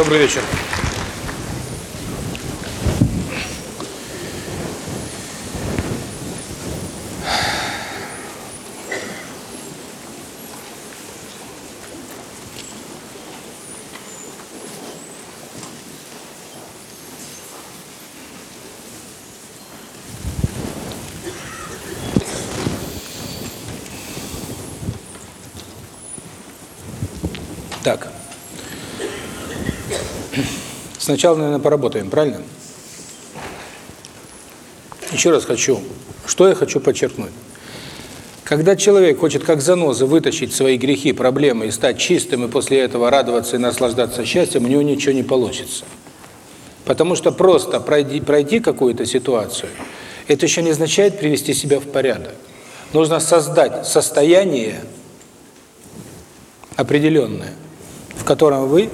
Добрый вечер. сначала, наверное, поработаем, правильно? Еще раз хочу, что я хочу подчеркнуть. Когда человек хочет как заноза вытащить свои грехи, проблемы и стать чистым, и после этого радоваться и наслаждаться счастьем, у него ничего не получится. Потому что просто пройти, пройти какую-то ситуацию, это еще не означает привести себя в порядок. Нужно создать состояние определенное, в котором вы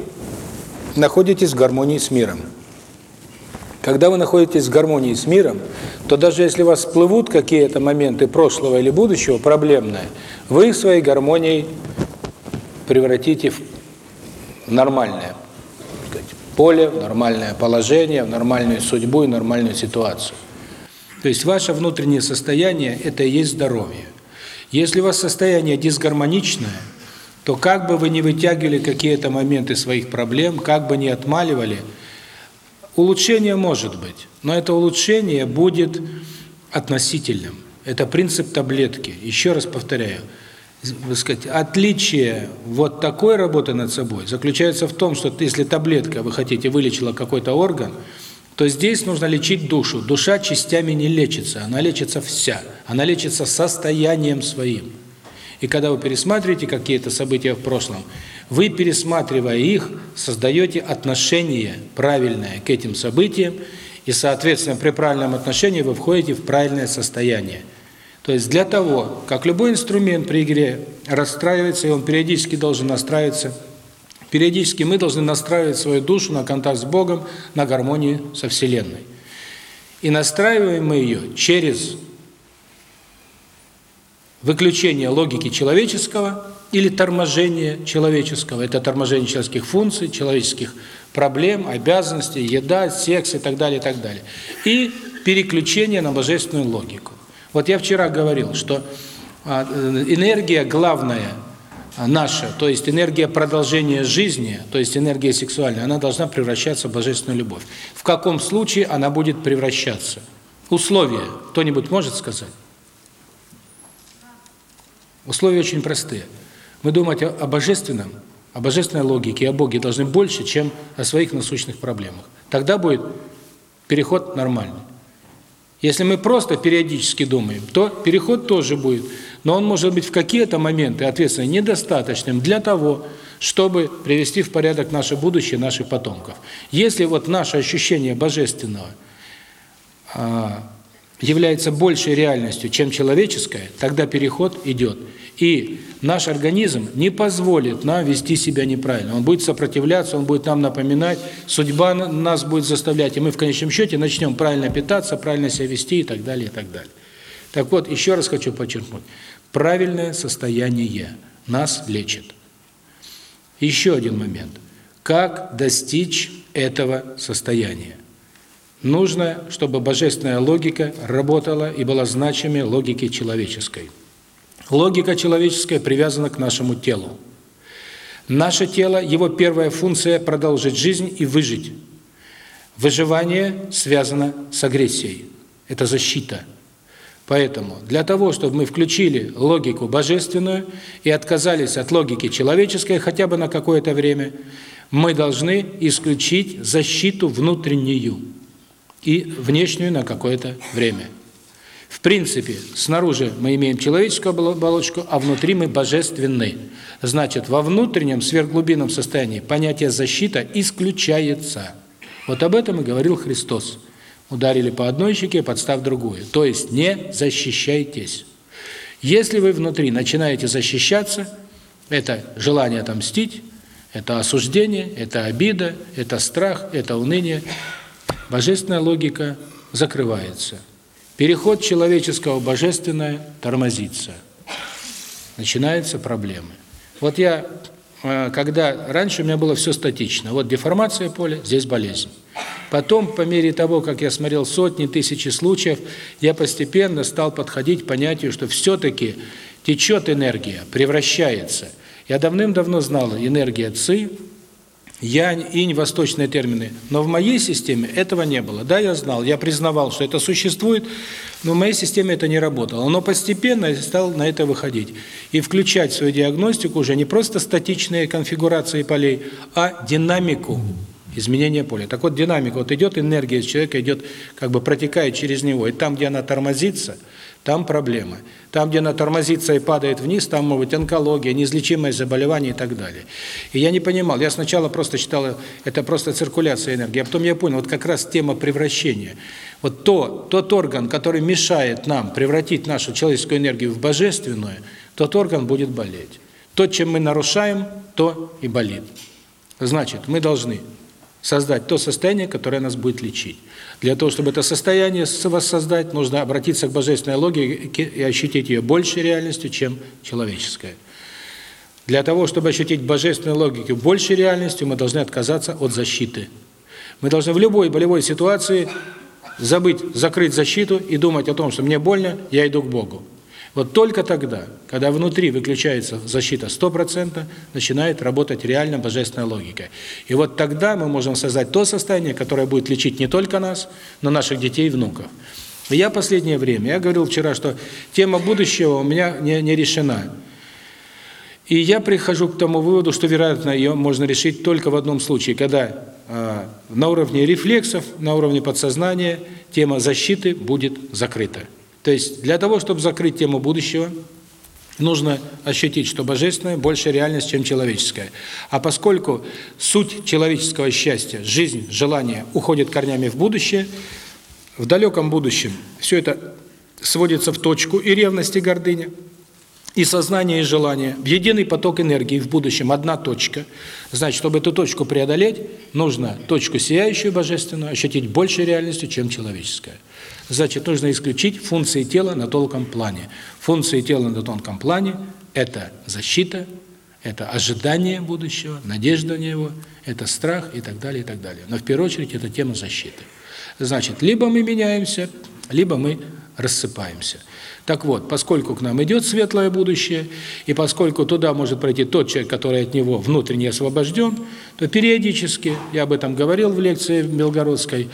находитесь в гармонии с миром. Когда вы находитесь в гармонии с миром, то даже если у вас всплывут какие-то моменты прошлого или будущего, проблемные, вы их своей гармонией превратите в нормальное поле, в нормальное положение, в нормальную судьбу и нормальную ситуацию. То есть ваше внутреннее состояние – это и есть здоровье. Если у вас состояние дисгармоничное – то как бы вы не вытягивали какие-то моменты своих проблем, как бы не отмаливали, улучшение может быть, но это улучшение будет относительным. Это принцип таблетки. Еще раз повторяю, сказать, отличие вот такой работы над собой заключается в том, что если таблетка, вы хотите, вылечила какой-то орган, то здесь нужно лечить душу. Душа частями не лечится, она лечится вся, она лечится состоянием своим. И когда вы пересматриваете какие-то события в прошлом, вы, пересматривая их, создаете отношение правильное к этим событиям, и, соответственно, при правильном отношении вы входите в правильное состояние. То есть для того, как любой инструмент при игре расстраивается, и он периодически должен настраиваться, периодически мы должны настраивать свою душу на контакт с Богом, на гармонию со Вселенной. И настраиваем мы ее через выключение логики человеческого или торможение человеческого. Это торможение человеческих функций, человеческих проблем, обязанностей, еда, секс и так далее, и так далее. И переключение на божественную логику. Вот я вчера говорил, что а, э, энергия главная а, наша, то есть энергия продолжения жизни, то есть энергия сексуальная, она должна превращаться в божественную любовь. В каком случае она будет превращаться? Условия кто-нибудь может сказать? Условия очень простые. Мы думать о божественном, о божественной логике, о Боге должны больше, чем о своих насущных проблемах. Тогда будет переход нормальный. Если мы просто периодически думаем, то переход тоже будет. Но он может быть в какие-то моменты ответственным недостаточным для того, чтобы привести в порядок наше будущее, наших потомков. Если вот наше ощущение божественного а, является большей реальностью, чем человеческое, тогда переход идет. И наш организм не позволит нам вести себя неправильно. Он будет сопротивляться, он будет нам напоминать, судьба нас будет заставлять, и мы в конечном счете начнем правильно питаться, правильно себя вести и так далее, и так далее. Так вот, еще раз хочу подчеркнуть. Правильное состояние нас лечит. Еще один момент. Как достичь этого состояния? Нужно, чтобы божественная логика работала и была значимой логики человеческой. Логика человеческая привязана к нашему телу. Наше тело, его первая функция – продолжить жизнь и выжить. Выживание связано с агрессией. Это защита. Поэтому для того, чтобы мы включили логику божественную и отказались от логики человеческой хотя бы на какое-то время, мы должны исключить защиту внутреннюю и внешнюю на какое-то время принципе, снаружи мы имеем человеческую оболочку, а внутри мы божественны. Значит, во внутреннем сверхглубинном состоянии понятие «защита» исключается. Вот об этом и говорил Христос. Ударили по одной щеке, подстав другую. То есть не защищайтесь. Если вы внутри начинаете защищаться, это желание отомстить, это осуждение, это обида, это страх, это уныние. Божественная логика закрывается. Переход человеческого божественное тормозится. Начинаются проблемы. Вот я, э, когда раньше у меня было все статично. Вот деформация поля, здесь болезнь. Потом, по мере того, как я смотрел сотни, тысячи случаев, я постепенно стал подходить к понятию, что все-таки течет энергия, превращается. Я давным-давно знал энергия ЦИ, я и не восточные термины. Но в моей системе этого не было. Да, я знал, я признавал, что это существует, но в моей системе это не работало. Но постепенно я стал на это выходить. И включать в свою диагностику уже не просто статичные конфигурации полей, а динамику изменения поля. Так вот, динамика, вот идет энергия из человека, идет, как бы протекает через него. И там, где она тормозится – там проблемы. Там, где она тормозится и падает вниз, там могут онкология, неизлечимые заболевания и так далее. И я не понимал. Я сначала просто читал это просто циркуляция энергии. А потом я понял, вот как раз тема превращения. Вот то, тот орган, который мешает нам превратить нашу человеческую энергию в божественную, тот орган будет болеть. То, чем мы нарушаем, то и болит. Значит, мы должны создать то состояние, которое нас будет лечить. Для того, чтобы это состояние воссоздать, нужно обратиться к божественной логике и ощутить ее большей реальностью, чем человеческая. Для того, чтобы ощутить божественную логику большей реальностью, мы должны отказаться от защиты. Мы должны в любой болевой ситуации забыть, закрыть защиту и думать о том, что мне больно, я иду к Богу. Вот только тогда, когда внутри выключается защита 100%, начинает работать реально божественная логика. И вот тогда мы можем создать то состояние, которое будет лечить не только нас, но наших детей и внуков. Я последнее время, я говорил вчера, что тема будущего у меня не, не решена. И я прихожу к тому выводу, что, вероятно, ее можно решить только в одном случае, когда э, на уровне рефлексов, на уровне подсознания тема защиты будет закрыта. То есть для того, чтобы закрыть тему будущего, нужно ощутить, что божественное больше реальность, чем человеческое. А поскольку суть человеческого счастья, жизнь, желание уходит корнями в будущее, в далеком будущем все это сводится в точку и ревности, и гордыня, и сознание, и желание, в единый поток энергии, в будущем одна точка. Значит, чтобы эту точку преодолеть, нужно точку сияющую божественную ощутить больше реальностью, чем человеческая. Значит, нужно исключить функции тела на толком плане. Функции тела на тонком плане – это защита, это ожидание будущего, надежда на него, это страх и так далее, и так далее. Но в первую очередь это тема защиты. Значит, либо мы меняемся, либо мы рассыпаемся. Так вот, поскольку к нам идет светлое будущее, и поскольку туда может пройти тот человек, который от него внутренне освобожден, то периодически, я об этом говорил в лекции в Белгородской,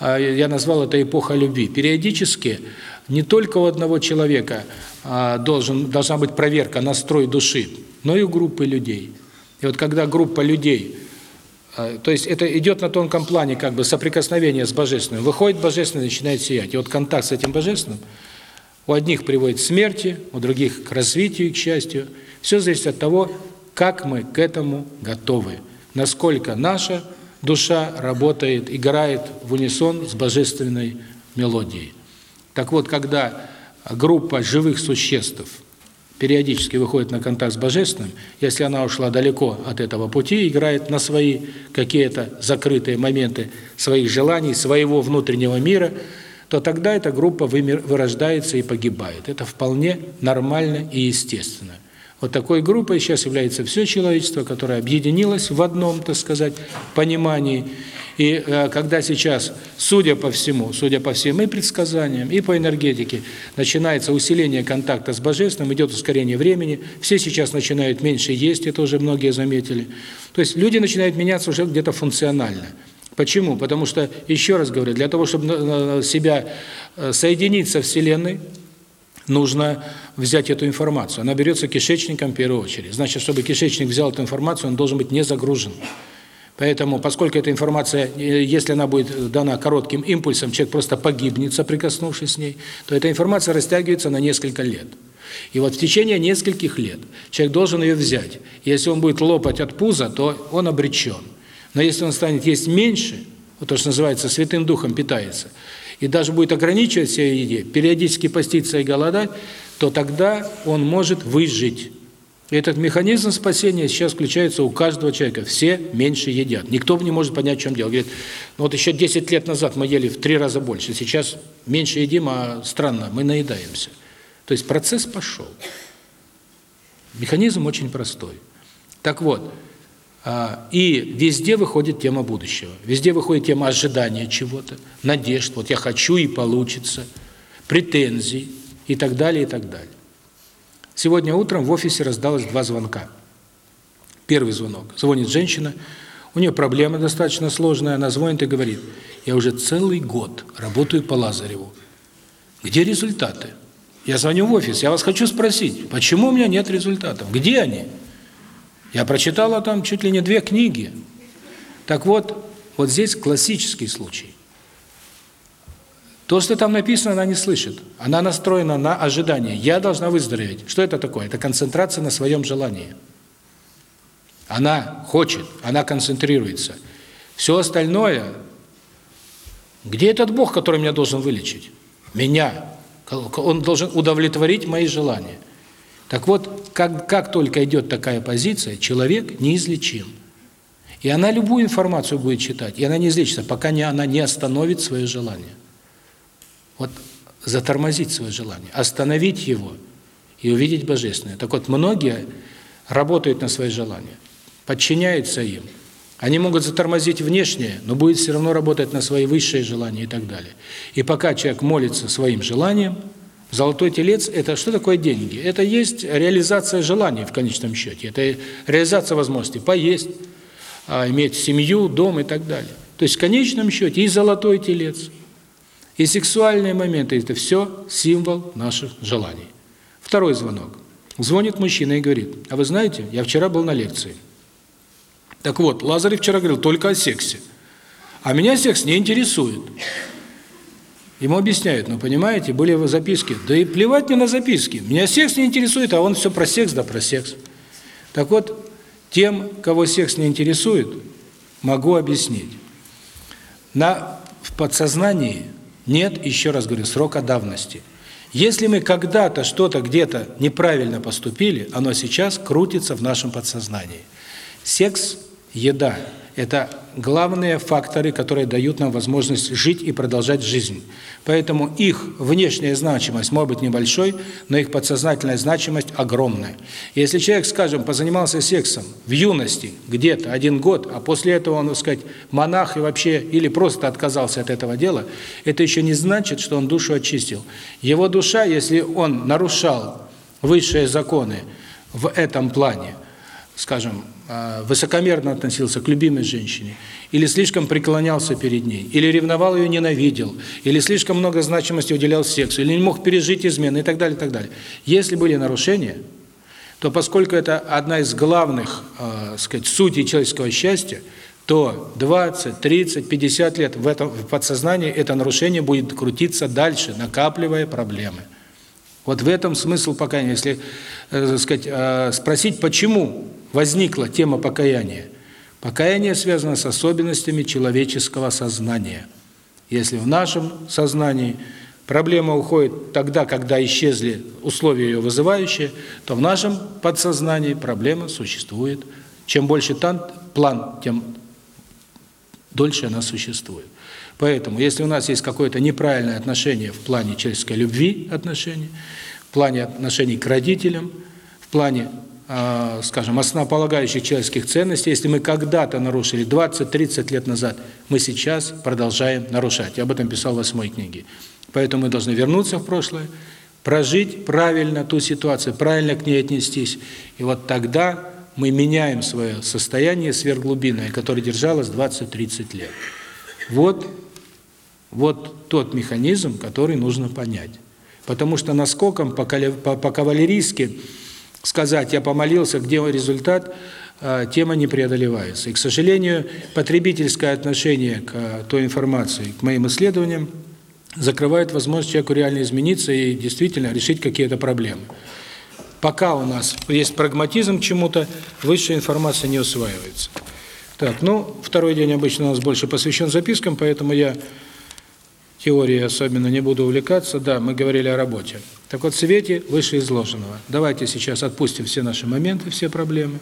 а, я назвал это эпоха любви, периодически не только у одного человека а, должен, должна быть проверка настрой души, но и у группы людей. И вот когда группа людей а, то есть это идет на тонком плане как бы соприкосновение с Божественным. Выходит Божественное, начинает сиять. И вот контакт с этим Божественным – у одних приводит к смерти, у других к развитию и к счастью. Все зависит от того, как мы к этому готовы, насколько наша душа работает, играет в унисон с божественной мелодией. Так вот, когда группа живых существ периодически выходит на контакт с Божественным, если она ушла далеко от этого пути, играет на свои какие-то закрытые моменты своих желаний, своего внутреннего мира – то тогда эта группа вырождается и погибает. Это вполне нормально и естественно. Вот такой группой сейчас является все человечество, которое объединилось в одном, так сказать, понимании. И э, когда сейчас, судя по всему, судя по всем и предсказаниям, и по энергетике, начинается усиление контакта с Божественным, идет ускорение времени, все сейчас начинают меньше есть, это уже многие заметили. То есть люди начинают меняться уже где-то функционально. Почему? Потому что, еще раз говорю, для того, чтобы э, э, себя э, соединить со Вселенной, нужно взять эту информацию. Она берется кишечником в первую очередь. Значит, чтобы кишечник взял эту информацию, он должен быть не загружен. Поэтому, поскольку эта информация, если она будет дана коротким импульсом, человек просто погибнет, соприкоснувшись с ней, то эта информация растягивается на несколько лет. И вот в течение нескольких лет человек должен ее взять. Если он будет лопать от пуза, то он обречен. Но если он станет есть меньше, вот то, что называется Святым Духом питается, и даже будет ограничивать себя в еде, периодически поститься и голодать, то тогда он может выжить. Этот механизм спасения сейчас включается у каждого человека. Все меньше едят. Никто не может понять, в чем дело. Говорит, ну вот еще 10 лет назад мы ели в три раза больше, сейчас меньше едим, а странно, мы наедаемся. То есть процесс пошел. Механизм очень простой. Так вот, и везде выходит тема будущего. Везде выходит тема ожидания чего-то, надежд. Вот я хочу и получится, претензий и так далее, и так далее. Сегодня утром в офисе раздалось два звонка. Первый звонок. Звонит женщина, у нее проблема достаточно сложная, она звонит и говорит, я уже целый год работаю по Лазареву. Где результаты? Я звоню в офис, я вас хочу спросить, почему у меня нет результатов? Где они? Где они? Я прочитала там чуть ли не две книги. Так вот, вот здесь классический случай. То, что там написано, она не слышит. Она настроена на ожидание. Я должна выздороветь. Что это такое? Это концентрация на своем желании. Она хочет, она концентрируется. Все остальное, где этот Бог, который меня должен вылечить? Меня. Он должен удовлетворить мои желания. Так вот, как, как только идет такая позиция, человек неизлечим. И она любую информацию будет читать, и она не излечится, пока не, она не остановит свое желание. Вот затормозить свое желание, остановить его и увидеть Божественное. Так вот, многие работают на свои желания, подчиняются им. Они могут затормозить внешнее, но будет все равно работать на свои высшие желания и так далее. И пока человек молится своим желанием – Золотой телец – это что такое деньги? Это есть реализация желаний в конечном счете. Это реализация возможности поесть, а, иметь семью, дом и так далее. То есть в конечном счете и золотой телец, и сексуальные моменты – это все символ наших желаний. Второй звонок. Звонит мужчина и говорит, а вы знаете, я вчера был на лекции. Так вот, Лазарь вчера говорил только о сексе. А меня секс не интересует. Ему объясняют, ну понимаете, были его записки. Да и плевать мне на записки. Меня секс не интересует, а он все про секс, да про секс. Так вот, тем, кого секс не интересует, могу объяснить. На, в подсознании нет, еще раз говорю, срока давности. Если мы когда-то что-то где-то неправильно поступили, оно сейчас крутится в нашем подсознании. Секс, еда – это главные факторы, которые дают нам возможность жить и продолжать жизнь. Поэтому их внешняя значимость может быть небольшой, но их подсознательная значимость огромная. Если человек, скажем, позанимался сексом в юности, где-то один год, а после этого он, так сказать, монах и вообще или просто отказался от этого дела, это еще не значит, что он душу очистил. Его душа, если он нарушал высшие законы в этом плане – скажем, э, высокомерно относился к любимой женщине, или слишком преклонялся перед ней, или ревновал ее, ненавидел, или слишком много значимости уделял сексу, или не мог пережить измены и так далее, и так далее. Если были нарушения, то поскольку это одна из главных, э, сказать, сутей человеческого счастья, то 20, 30, 50 лет в этом в подсознании это нарушение будет крутиться дальше, накапливая проблемы. Вот в этом смысл пока, если, э, сказать, э, спросить, почему возникла тема покаяния. Покаяние связано с особенностями человеческого сознания. Если в нашем сознании проблема уходит тогда, когда исчезли условия ее вызывающие, то в нашем подсознании проблема существует. Чем больше там план, тем дольше она существует. Поэтому, если у нас есть какое-то неправильное отношение в плане человеческой любви отношений, в плане отношений к родителям, в плане скажем, основополагающих человеческих ценностей, если мы когда-то нарушили 20-30 лет назад, мы сейчас продолжаем нарушать. Я об этом писал в восьмой книге. Поэтому мы должны вернуться в прошлое, прожить правильно ту ситуацию, правильно к ней отнестись. И вот тогда мы меняем свое состояние сверхглубинное, которое держалось 20-30 лет. Вот, вот тот механизм, который нужно понять. Потому что наскоком по, по кавалерийски сказать, я помолился, где результат, а, тема не преодолевается. И, к сожалению, потребительское отношение к а, той информации, к моим исследованиям, закрывает возможность человеку реально измениться и действительно решить какие-то проблемы. Пока у нас есть прагматизм чему-то, высшая информация не усваивается. Так, ну, второй день обычно у нас больше посвящен запискам, поэтому я теории, особенно, не буду увлекаться, да, мы говорили о работе. Так вот, в свете вышеизложенного, давайте сейчас отпустим все наши моменты, все проблемы,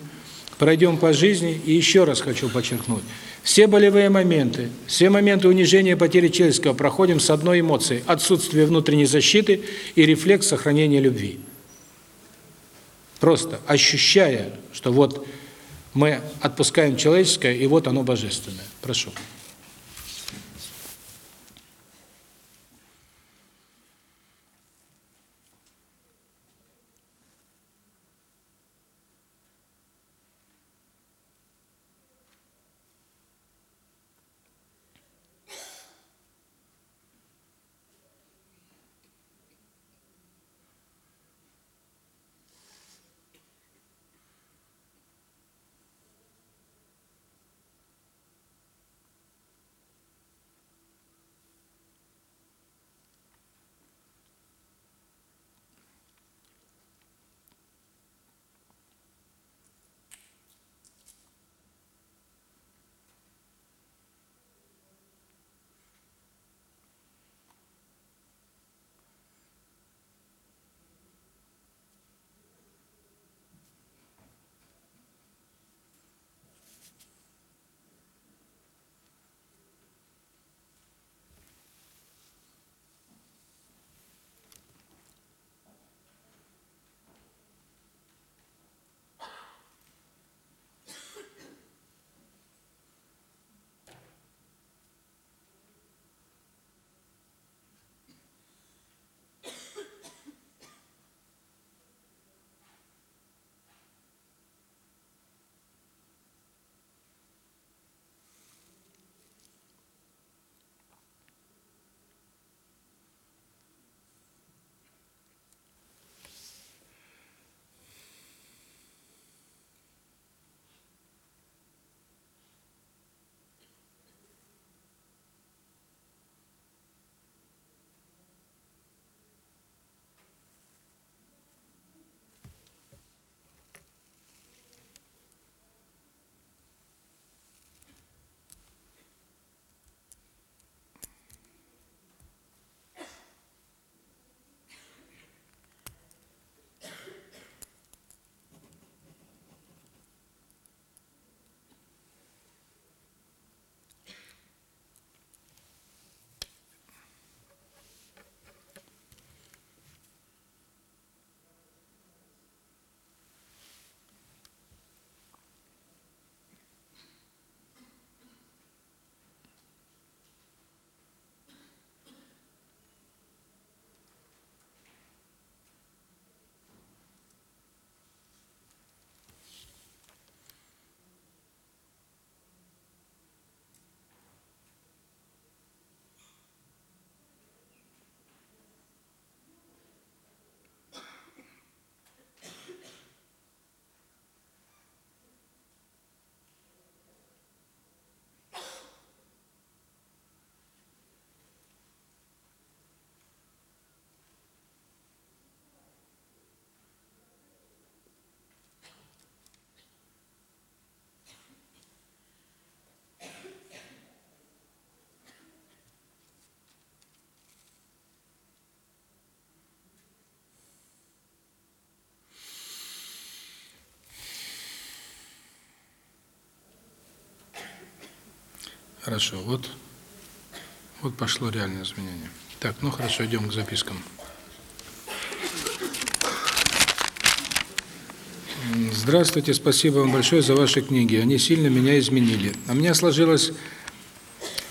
пройдем по жизни, и еще раз хочу подчеркнуть, все болевые моменты, все моменты унижения потери человеческого проходим с одной эмоцией – отсутствие внутренней защиты и рефлекс сохранения любви. Просто ощущая, что вот мы отпускаем человеческое, и вот оно божественное. Прошу. Хорошо, вот, вот пошло реальное изменение. Так, ну хорошо, идем к запискам. Здравствуйте, спасибо вам большое за ваши книги. Они сильно меня изменили. У меня сложилась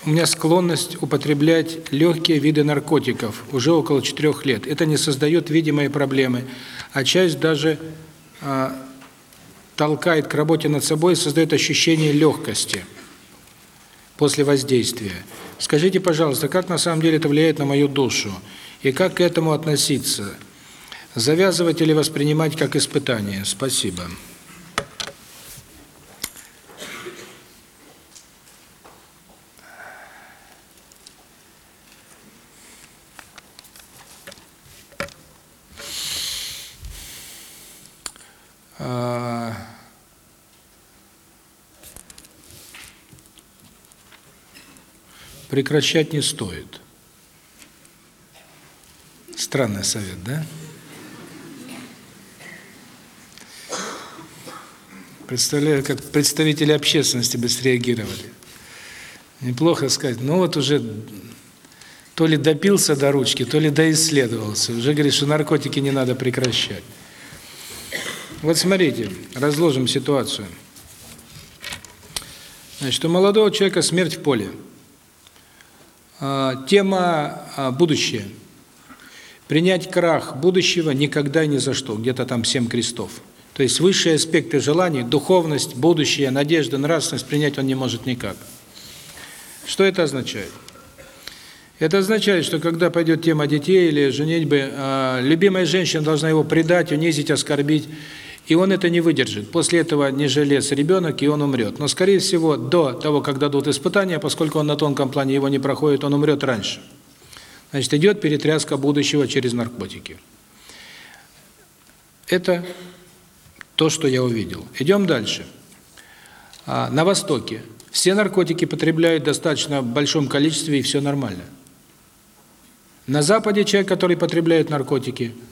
у меня склонность употреблять легкие виды наркотиков уже около четырех лет. Это не создает видимые проблемы, а часть даже а, толкает к работе над собой и создает ощущение легкости после воздействия. Скажите, пожалуйста, как на самом деле это влияет на мою душу? И как к этому относиться? Завязывать или воспринимать как испытание? Спасибо. прекращать не стоит. Странный совет, да? Представляю, как представители общественности бы среагировали. Неплохо сказать, ну вот уже то ли допился до ручки, то ли доисследовался. Уже говорит, что наркотики не надо прекращать. Вот смотрите, разложим ситуацию. Значит, у молодого человека смерть в поле. Тема «Будущее». Принять крах будущего никогда ни за что, где-то там семь крестов. То есть высшие аспекты желаний, духовность, будущее, надежда, нравственность принять он не может никак. Что это означает? Это означает, что когда пойдет тема детей или женитьбы, любимая женщина должна его предать, унизить, оскорбить и он это не выдержит. После этого не желез ребенок, и он умрет. Но, скорее всего, до того, как дадут испытания, поскольку он на тонком плане его не проходит, он умрет раньше. Значит, идет перетряска будущего через наркотики. Это то, что я увидел. Идем дальше. А, на Востоке все наркотики потребляют достаточно большом количестве, и все нормально. На Западе человек, который потребляет наркотики –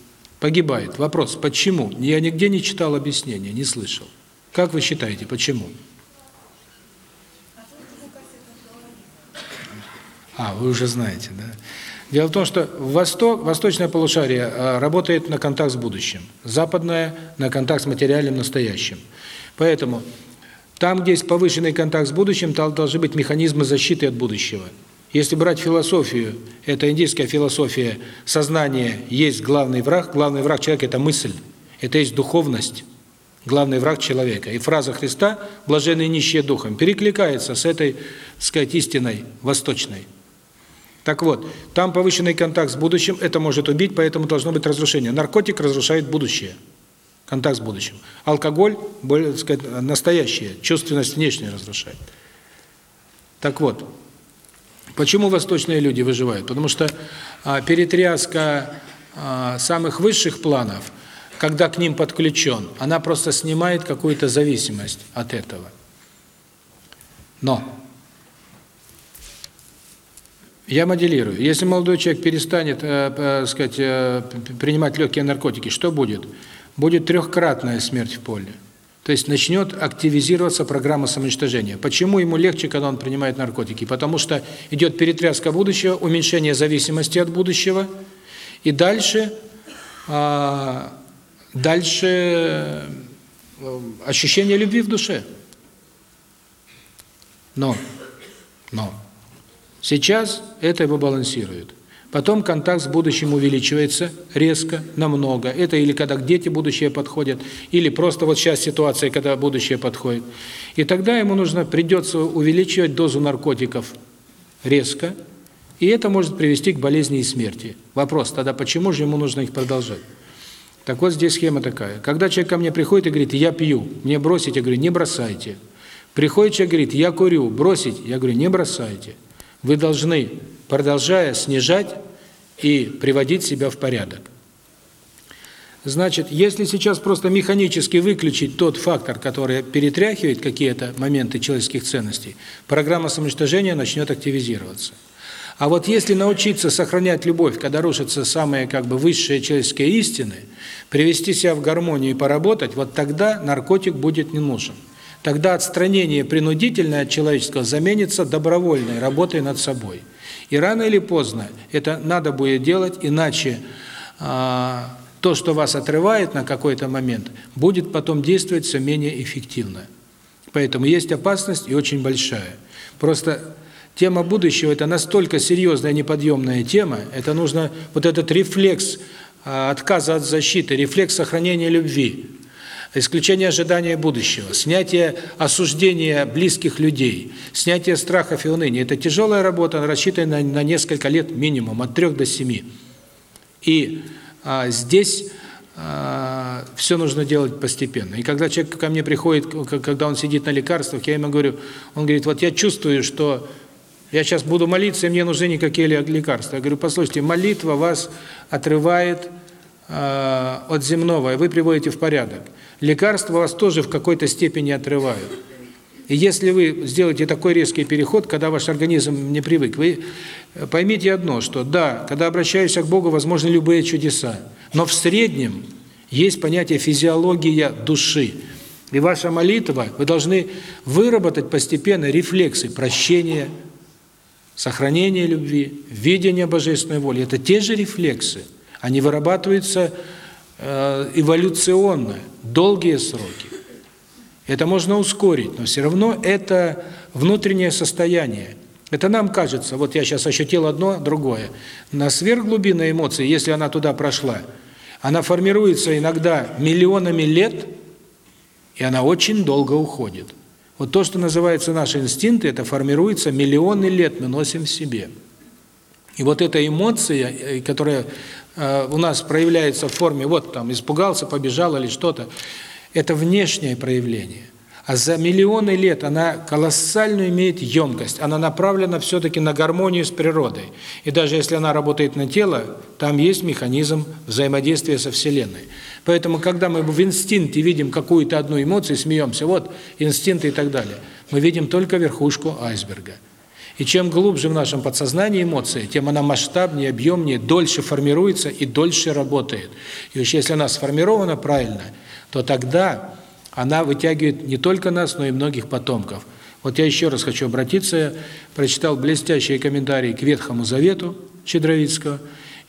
погибает. Вопрос, почему? Я нигде не читал объяснения, не слышал. Как вы считаете, почему? А, вы уже знаете, да? Дело в том, что восток, восточное полушарие э, работает на контакт с будущим, западное – на контакт с материальным настоящим. Поэтому там, где есть повышенный контакт с будущим, там должны быть механизмы защиты от будущего. Если брать философию, это индийская философия, сознание есть главный враг, главный враг человека – это мысль, это есть духовность, главный враг человека. И фраза Христа «блаженные нищие духом» перекликается с этой, так сказать, истиной восточной. Так вот, там повышенный контакт с будущим, это может убить, поэтому должно быть разрушение. Наркотик разрушает будущее, контакт с будущим. Алкоголь, более, так сказать, настоящее, чувственность внешняя разрушает. Так вот, Почему восточные люди выживают? Потому что а, перетряска а, самых высших планов, когда к ним подключен, она просто снимает какую-то зависимость от этого. Но я моделирую. Если молодой человек перестанет, э, э, сказать, э, принимать легкие наркотики, что будет? Будет трехкратная смерть в поле. То есть начнет активизироваться программа самоуничтожения. Почему ему легче, когда он принимает наркотики? Потому что идет перетряска будущего, уменьшение зависимости от будущего, и дальше, а, дальше э, ощущение любви в душе. Но, но сейчас это его балансирует. Потом контакт с будущим увеличивается резко, намного. Это или когда к дети будущее подходят, или просто вот сейчас ситуация, когда будущее подходит. И тогда ему нужно придется увеличивать дозу наркотиков резко, и это может привести к болезни и смерти. Вопрос тогда, почему же ему нужно их продолжать? Так вот здесь схема такая. Когда человек ко мне приходит и говорит, я пью, мне бросить, я говорю, не бросайте. Приходит человек, говорит, я курю, бросить, я говорю, не бросайте. Вы должны продолжая снижать и приводить себя в порядок. Значит, если сейчас просто механически выключить тот фактор, который перетряхивает какие-то моменты человеческих ценностей, программа самоуничтожения начнет активизироваться. А вот если научиться сохранять любовь, когда рушатся самые как бы высшие человеческие истины, привести себя в гармонию и поработать, вот тогда наркотик будет не нужен. Тогда отстранение принудительное от человеческого заменится добровольной работой над собой. И рано или поздно это надо будет делать, иначе а, то, что вас отрывает на какой-то момент, будет потом действовать все менее эффективно. Поэтому есть опасность и очень большая. Просто тема будущего – это настолько серьезная неподъемная тема, это нужно вот этот рефлекс а, отказа от защиты, рефлекс сохранения любви – исключение ожидания будущего, снятие осуждения близких людей, снятие страхов и уныния. Это тяжелая работа, она рассчитана на, несколько лет минимум, от трех до семи. И а, здесь а, все нужно делать постепенно. И когда человек ко мне приходит, когда он сидит на лекарствах, я ему говорю, он говорит, вот я чувствую, что я сейчас буду молиться, и мне нужны никакие лекарства. Я говорю, послушайте, молитва вас отрывает от земного, и вы приводите в порядок. Лекарства вас тоже в какой-то степени отрывают. И если вы сделаете такой резкий переход, когда ваш организм не привык, вы э, поймите одно, что да, когда обращаешься к Богу, возможны любые чудеса, но в среднем есть понятие физиология души. И ваша молитва, вы должны выработать постепенно рефлексы прощения, сохранения любви, видения божественной воли. Это те же рефлексы – они вырабатываются э, эволюционно, долгие сроки. Это можно ускорить, но все равно это внутреннее состояние. Это нам кажется, вот я сейчас ощутил одно, другое. На сверхглубинной эмоции, если она туда прошла, она формируется иногда миллионами лет, и она очень долго уходит. Вот то, что называется наши инстинкты, это формируется миллионы лет, мы носим в себе. И вот эта эмоция, э, которая Э, у нас проявляется в форме вот там испугался, побежал или что-то. Это внешнее проявление. А за миллионы лет она колоссальную имеет емкость. Она направлена все-таки на гармонию с природой. И даже если она работает на тело, там есть механизм взаимодействия со Вселенной. Поэтому, когда мы в инстинкте видим какую-то одну эмоцию, смеемся, вот инстинкты и так далее, мы видим только верхушку айсберга. И чем глубже в нашем подсознании эмоции, тем она масштабнее, объемнее, дольше формируется и дольше работает. И уж если она сформирована правильно, то тогда она вытягивает не только нас, но и многих потомков. Вот я еще раз хочу обратиться, я прочитал блестящие комментарии к Ветхому Завету Чедровицкого,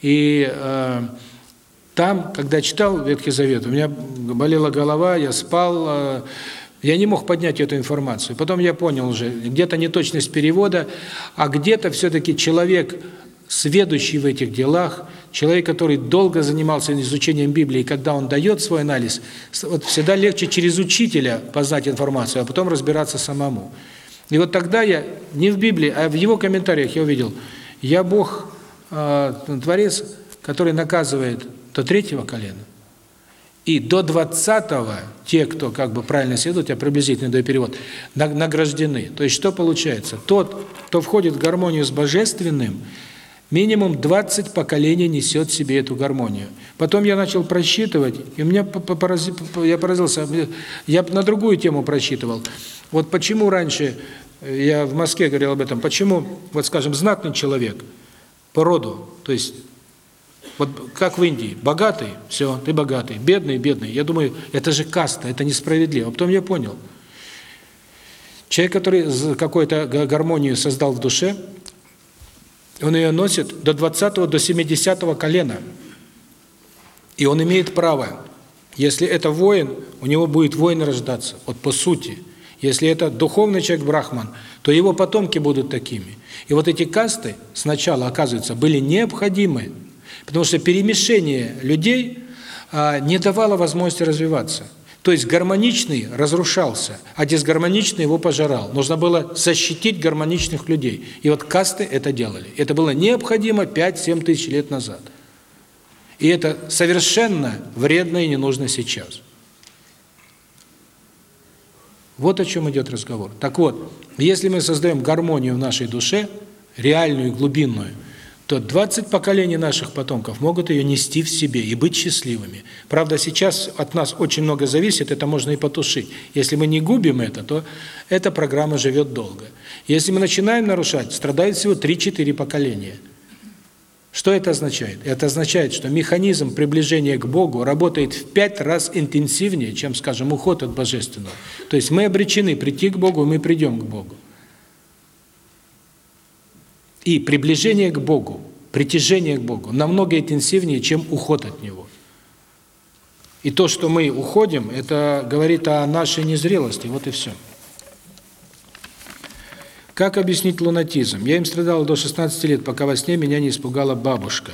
и э, там, когда читал Ветхий Завет, у меня болела голова, я спал, э, я не мог поднять эту информацию. Потом я понял уже, где-то неточность перевода, а где-то все-таки человек, сведущий в этих делах, человек, который долго занимался изучением Библии, когда он дает свой анализ, вот всегда легче через учителя познать информацию, а потом разбираться самому. И вот тогда я, не в Библии, а в его комментариях я увидел, я Бог, э, Творец, который наказывает до третьего колена, и до 20-го те, кто как бы правильно следует, я приблизительно даю перевод, награждены. То есть что получается? Тот, кто входит в гармонию с Божественным, минимум 20 поколений несет в себе эту гармонию. Потом я начал просчитывать, и меня я поразился, я на другую тему просчитывал. Вот почему раньше, э, я в Москве говорил об этом, почему, вот скажем, знатный человек по роду, то есть вот как в Индии. Богатый, все, ты богатый. Бедный, бедный. Я думаю, это же каста, это несправедливо. Потом я понял. Человек, который какую-то гармонию создал в душе, он ее носит до 20-го, до 70-го колена. И он имеет право. Если это воин, у него будет воин рождаться. Вот по сути. Если это духовный человек, брахман, то его потомки будут такими. И вот эти касты сначала, оказывается, были необходимы Потому что перемешение людей а, не давало возможности развиваться. То есть гармоничный разрушался, а дисгармоничный его пожирал. Нужно было защитить гармоничных людей. И вот касты это делали. Это было необходимо 5-7 тысяч лет назад. И это совершенно вредно и не нужно сейчас. Вот о чем идет разговор. Так вот, если мы создаем гармонию в нашей душе, реальную, и глубинную, то 20 поколений наших потомков могут ее нести в себе и быть счастливыми. Правда, сейчас от нас очень много зависит, это можно и потушить. Если мы не губим это, то эта программа живет долго. Если мы начинаем нарушать, страдает всего 3-4 поколения. Что это означает? Это означает, что механизм приближения к Богу работает в пять раз интенсивнее, чем, скажем, уход от Божественного. То есть мы обречены прийти к Богу, мы придем к Богу и приближение к Богу, притяжение к Богу намного интенсивнее, чем уход от Него. И то, что мы уходим, это говорит о нашей незрелости, вот и все. Как объяснить лунатизм? Я им страдал до 16 лет, пока во сне меня не испугала бабушка.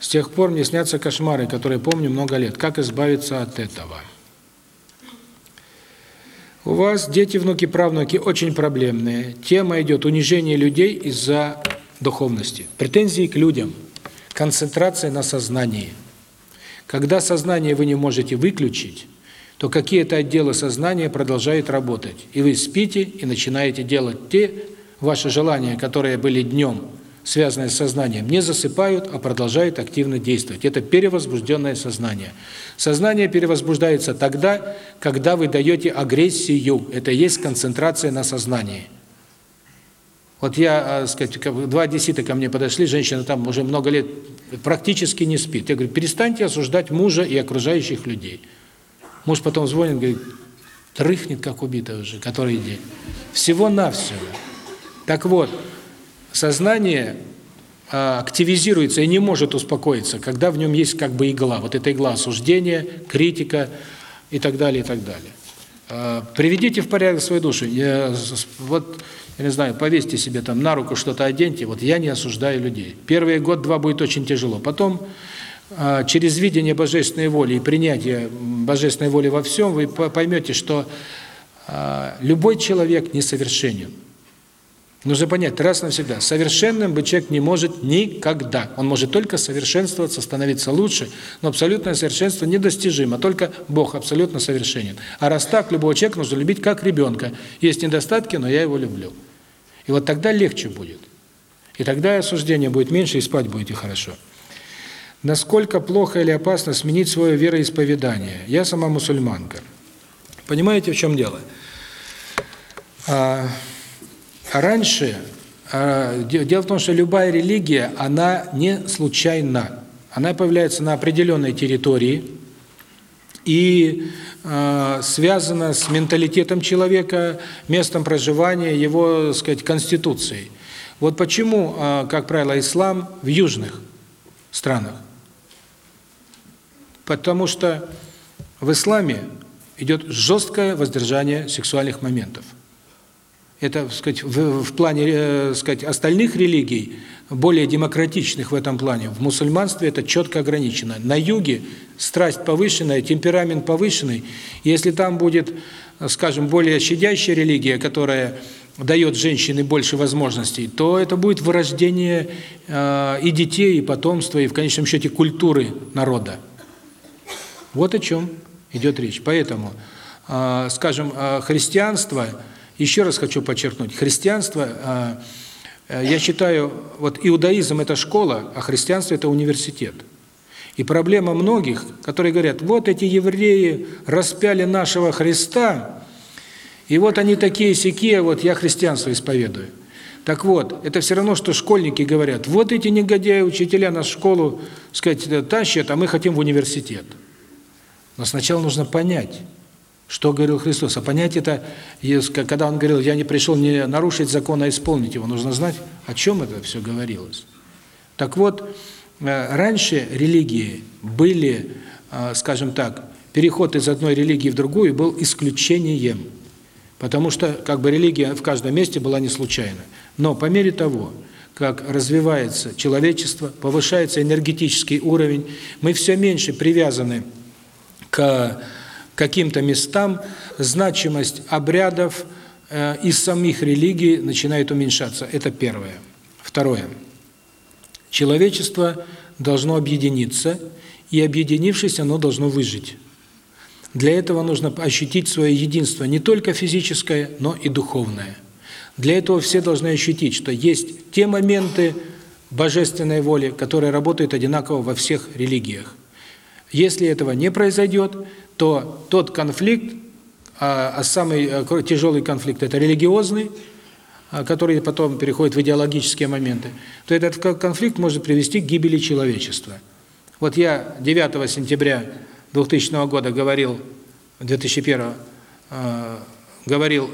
С тех пор мне снятся кошмары, которые помню много лет. Как избавиться от этого? У вас дети, внуки, правнуки очень проблемные. Тема идет унижение людей из-за духовности, претензии к людям, концентрация на сознании. Когда сознание вы не можете выключить, то какие-то отделы сознания продолжают работать. И вы спите и начинаете делать те ваши желания, которые были днем связанные с сознанием, не засыпают, а продолжают активно действовать. Это перевозбужденное сознание. Сознание перевозбуждается тогда, когда вы даете агрессию. Это есть концентрация на сознании. Вот я, э, сказать, два одессита ко мне подошли, женщина там уже много лет практически не спит. Я говорю, перестаньте осуждать мужа и окружающих людей. Муж потом звонит, говорит, трыхнет, как убитая уже, который день. Всего-навсего. Так вот, сознание э, активизируется и не может успокоиться, когда в нем есть как бы игла. Вот эта игла осуждения, критика и так далее, и так далее. Э, приведите в порядок свою душу. Я, вот я не знаю, повесьте себе там на руку что-то оденьте, вот я не осуждаю людей. Первые год-два будет очень тяжело, потом а, через видение божественной воли и принятие божественной воли во всем вы поймете, что а, любой человек несовершенен. Нужно понять раз навсегда, совершенным бы человек не может никогда. Он может только совершенствоваться, становиться лучше, но абсолютное совершенство недостижимо, только Бог абсолютно совершенен. А раз так, любого человека нужно любить как ребенка. Есть недостатки, но я его люблю. И вот тогда легче будет. И тогда осуждение будет меньше, и спать будете хорошо. Насколько плохо или опасно сменить свое вероисповедание? Я сама мусульманка. Понимаете, в чем дело? А, раньше, а, дело в том, что любая религия, она не случайна. Она появляется на определенной территории, и э, связано с менталитетом человека, местом проживания, его, так сказать, конституцией. Вот почему, э, как правило, ислам в южных странах. Потому что в исламе идет жесткое воздержание сексуальных моментов это сказать, в, в плане э, сказать, остальных религий, более демократичных в этом плане, в мусульманстве это четко ограничено. На юге страсть повышенная, темперамент повышенный. Если там будет, скажем, более щадящая религия, которая дает женщине больше возможностей, то это будет вырождение э, и детей, и потомства, и в конечном счете культуры народа. Вот о чем идет речь. Поэтому, э, скажем, э, христианство – еще раз хочу подчеркнуть, христианство, а, а, я считаю, вот иудаизм – это школа, а христианство – это университет. И проблема многих, которые говорят, вот эти евреи распяли нашего Христа, и вот они такие сякие, вот я христианство исповедую. Так вот, это все равно, что школьники говорят, вот эти негодяи, учителя нас в школу, сказать, тащат, а мы хотим в университет. Но сначала нужно понять – что говорил Христос? А понять это, когда Он говорил, я не пришел не нарушить закон, а исполнить его, нужно знать, о чем это все говорилось. Так вот, э, раньше религии были, э, скажем так, переход из одной религии в другую был исключением, потому что как бы религия в каждом месте была не случайна. Но по мере того, как развивается человечество, повышается энергетический уровень, мы все меньше привязаны к каким-то местам значимость обрядов э, из самих религий начинает уменьшаться. Это первое. Второе. Человечество должно объединиться, и объединившись, оно должно выжить. Для этого нужно ощутить свое единство не только физическое, но и духовное. Для этого все должны ощутить, что есть те моменты божественной воли, которые работают одинаково во всех религиях. Если этого не произойдет, то тот конфликт, а, а самый э, тяжелый конфликт – это религиозный, а, который потом переходит в идеологические моменты, то этот конфликт может привести к гибели человечества. Вот я 9 сентября 2000 года говорил, 2001 э, говорил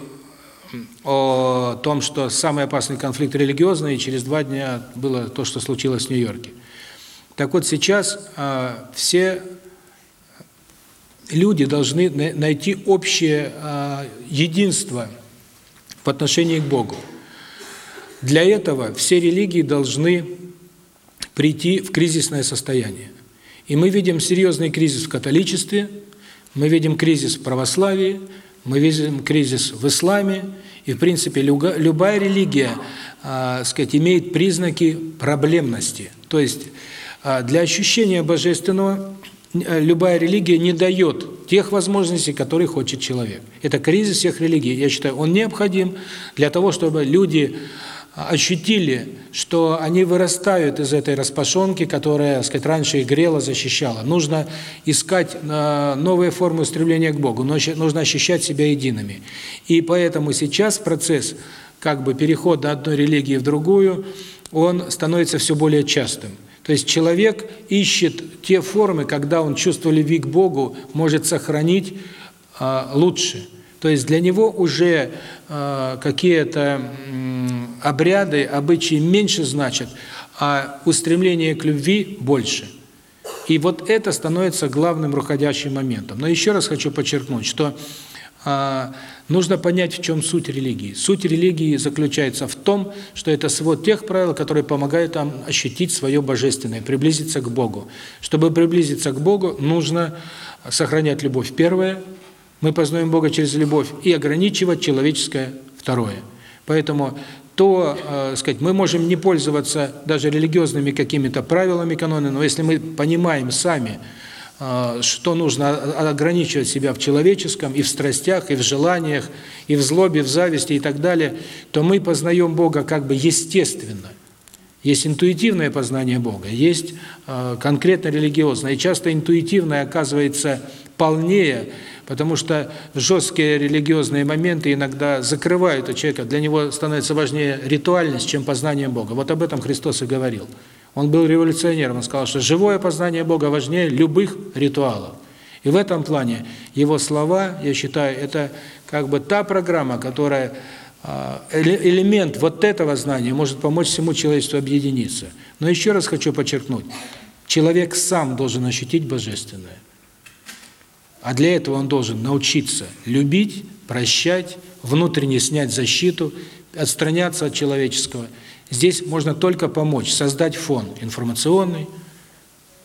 о том, что самый опасный конфликт религиозный, и через два дня было то, что случилось в Нью-Йорке. Так вот сейчас а, все люди должны найти общее а, единство в отношении к Богу. Для этого все религии должны прийти в кризисное состояние. И мы видим серьезный кризис в католичестве, мы видим кризис в православии, мы видим кризис в исламе, и в принципе любая религия, а, сказать, имеет признаки проблемности. То есть а для ощущения божественного э, любая религия не дает тех возможностей, которые хочет человек. Это кризис всех религий. Я считаю, он необходим для того, чтобы люди э, ощутили, что они вырастают из этой распашонки, которая, так сказать, раньше их грела, защищала. Нужно искать э, новые формы стремления к Богу, нужно ощущать себя едиными. И поэтому сейчас процесс как бы перехода одной религии в другую, он становится все более частым. То есть человек ищет те формы, когда он чувство любви к Богу может сохранить э, лучше. То есть для него уже э, какие-то э, обряды, обычаи меньше значат, а устремление к любви больше. И вот это становится главным руководящим моментом. Но еще раз хочу подчеркнуть, что нужно понять, в чем суть религии. Суть религии заключается в том, что это свод тех правил, которые помогают нам ощутить свое божественное, приблизиться к Богу. Чтобы приблизиться к Богу, нужно сохранять любовь первое, мы познаем Бога через любовь, и ограничивать человеческое второе. Поэтому то, э, сказать, мы можем не пользоваться даже религиозными какими-то правилами, канонами, но если мы понимаем сами, а, что нужно ограничивать себя в человеческом, и в страстях, и в желаниях, и в злобе, в зависти и так далее, то мы познаем Бога как бы естественно. Есть интуитивное познание Бога, есть а, конкретно религиозное. И часто интуитивное оказывается полнее, потому что жесткие религиозные моменты иногда закрывают у человека. Для него становится важнее ритуальность, чем познание Бога. Вот об этом Христос и говорил. Он был революционером, он сказал, что живое познание Бога важнее любых ритуалов. И в этом плане его слова, я считаю, это как бы та программа, которая а, элемент вот этого знания может помочь всему человечеству объединиться. Но еще раз хочу подчеркнуть, человек сам должен ощутить божественное. А для этого он должен научиться любить, прощать, внутренне снять защиту, отстраняться от человеческого. Здесь можно только помочь, создать фон информационный,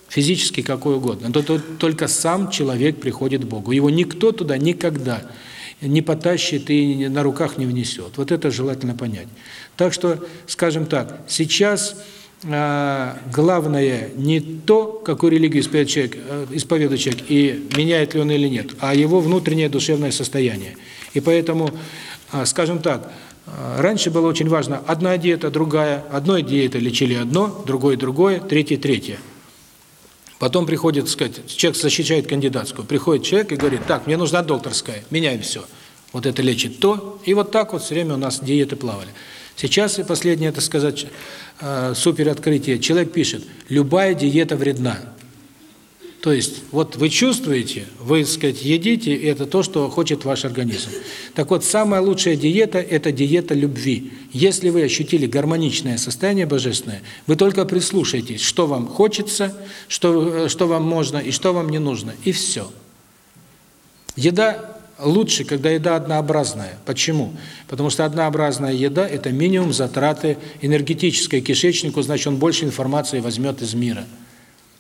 физический какой угодно. Но только сам человек приходит к Богу. Его никто туда никогда не потащит и на руках не внесет. Вот это желательно понять. Так что, скажем так, сейчас а, главное не то, какую религию исповедует человек, э, исповедует человек и меняет ли он или нет, а его внутреннее душевное состояние. И поэтому, а, скажем так, Раньше было очень важно, одна диета, другая, одной диеты лечили одно, другой другое, третье третье. Потом приходит, сказать, человек защищает кандидатскую, приходит человек и говорит, так, мне нужна докторская, меняем все. Вот это лечит то, и вот так вот все время у нас диеты плавали. Сейчас и последнее, это сказать, э, супер открытие, Человек пишет, любая диета вредна. То есть вот вы чувствуете, вы, сказать, едите, и это то, что хочет ваш организм. Так вот, самая лучшая диета – это диета любви. Если вы ощутили гармоничное состояние божественное, вы только прислушайтесь, что вам хочется, что, э, что вам можно и что вам не нужно, и все. Еда лучше, когда еда однообразная. Почему? Потому что однообразная еда – это минимум затраты энергетической кишечнику, значит, он больше информации возьмет из мира.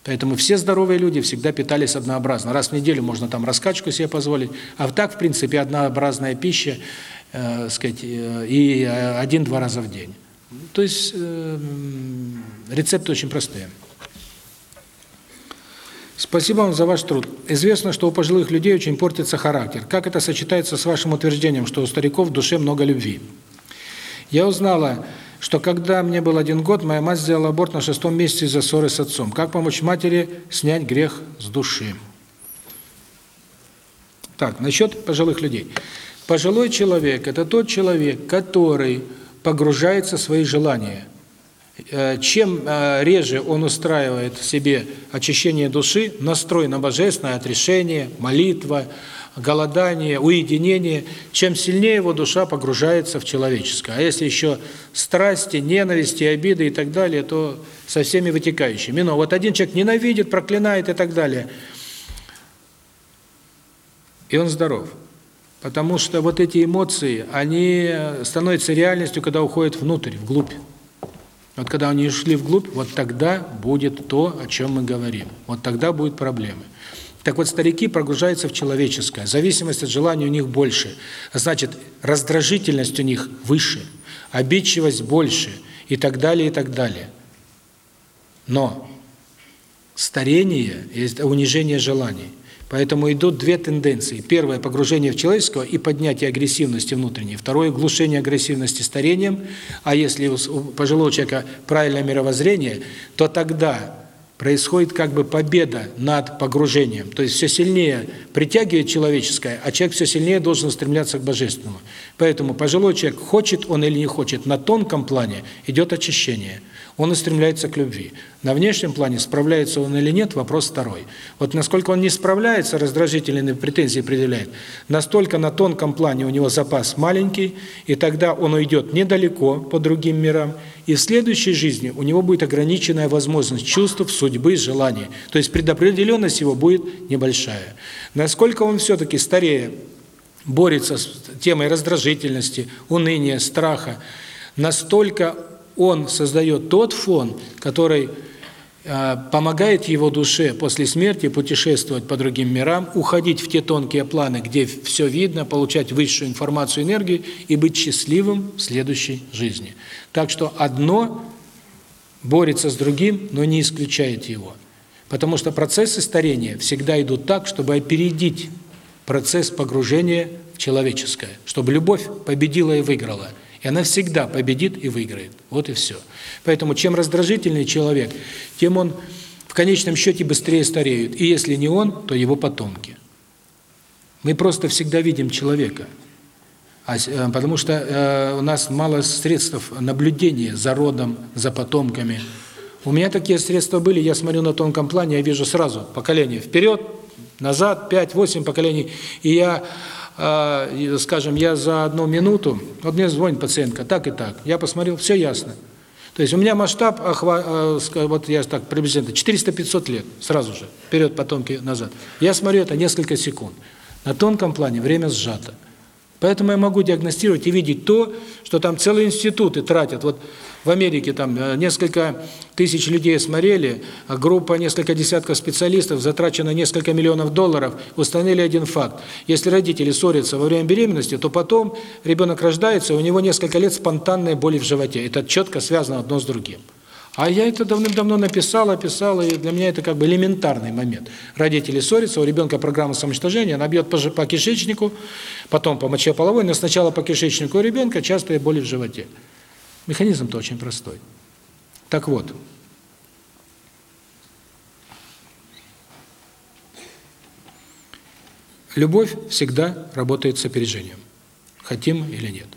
Поэтому все здоровые люди всегда питались однообразно. Раз в неделю можно там раскачку себе позволить, а так, в принципе, однообразная пища, э, сказать, э, и э, один-два раза в день. То есть э, рецепты очень простые. Спасибо вам за ваш труд. Известно, что у пожилых людей очень портится характер. Как это сочетается с вашим утверждением, что у стариков в душе много любви? Я узнала, что когда мне был один год, моя мать сделала аборт на шестом месяце из-за ссоры с отцом. Как помочь матери снять грех с души? Так, насчет пожилых людей. Пожилой человек – это тот человек, который погружается в свои желания. Э, чем э, реже он устраивает в себе очищение души, настрой на божественное, отрешение, молитва – голодание, уединение, чем сильнее его душа погружается в человеческое. А если еще страсти, ненависти, обиды и так далее, то со всеми вытекающими. Но вот один человек ненавидит, проклинает и так далее, и он здоров. Потому что вот эти эмоции, они э, становятся реальностью, когда уходят внутрь, вглубь. Вот когда они ушли вглубь, вот тогда будет то, о чем мы говорим. Вот тогда будут проблемы. Так вот, старики прогружаются в человеческое. Зависимость от желаний у них больше. Значит, раздражительность у них выше, обидчивость больше и так далее, и так далее. Но старение есть унижение желаний. Поэтому идут две тенденции. Первое – погружение в человеческого и поднятие агрессивности внутренней. Второе – глушение агрессивности старением. А если у пожилого человека правильное мировоззрение, то тогда происходит как бы победа над погружением. То есть все сильнее притягивает человеческое, а человек все сильнее должен стремляться к божественному. Поэтому пожилой человек, хочет он или не хочет, на тонком плане идет очищение – он и стремляется к любви. На внешнем плане справляется он или нет – вопрос второй. Вот насколько он не справляется, раздражительные претензии предъявляет, настолько на тонком плане у него запас маленький, и тогда он уйдет недалеко по другим мирам, и в следующей жизни у него будет ограниченная возможность чувств, судьбы, желаний. То есть предопределенность его будет небольшая. Насколько он все-таки старее борется с темой раздражительности, уныния, страха, настолько он создает тот фон, который э, помогает его душе после смерти путешествовать по другим мирам, уходить в те тонкие планы, где все видно, получать высшую информацию, энергии и быть счастливым в следующей жизни. Так что одно борется с другим, но не исключает его. Потому что процессы старения всегда идут так, чтобы опередить процесс погружения в человеческое, чтобы любовь победила и выиграла – и она всегда победит и выиграет. Вот и все. Поэтому чем раздражительный человек, тем он в конечном счете быстрее стареет. И если не он, то его потомки. Мы просто всегда видим человека. А э, потому что э, у нас мало средств наблюдения за родом, за потомками. У меня такие средства были, я смотрю на тонком плане, я вижу сразу поколение вперед, назад, 5-8 поколений. И я скажем, я за одну минуту, вот мне звонит пациентка, так и так, я посмотрел, все ясно. То есть у меня масштаб, э, вот я так приблизительно, 400-500 лет, сразу же, вперед, потомки, назад. Я смотрю это несколько секунд. На тонком плане время сжато. Поэтому я могу диагностировать и видеть то, что там целые институты тратят. Вот в Америке там э, несколько тысяч людей смотрели, а группа несколько десятков специалистов, затрачено несколько миллионов долларов, установили один факт. Если родители ссорятся во время беременности, то потом ребенок рождается, и у него несколько лет спонтанные боли в животе. Это четко связано одно с другим. А я это давным-давно написала, писала, и для меня это как бы элементарный момент. Родители ссорятся, у ребенка программа самоуничтожения, она бьет по, по кишечнику, потом по мочеполовой, но сначала по кишечнику у ребенка, частые боли в животе. Механизм-то очень простой. Так вот. Любовь всегда работает с опережением, хотим или нет.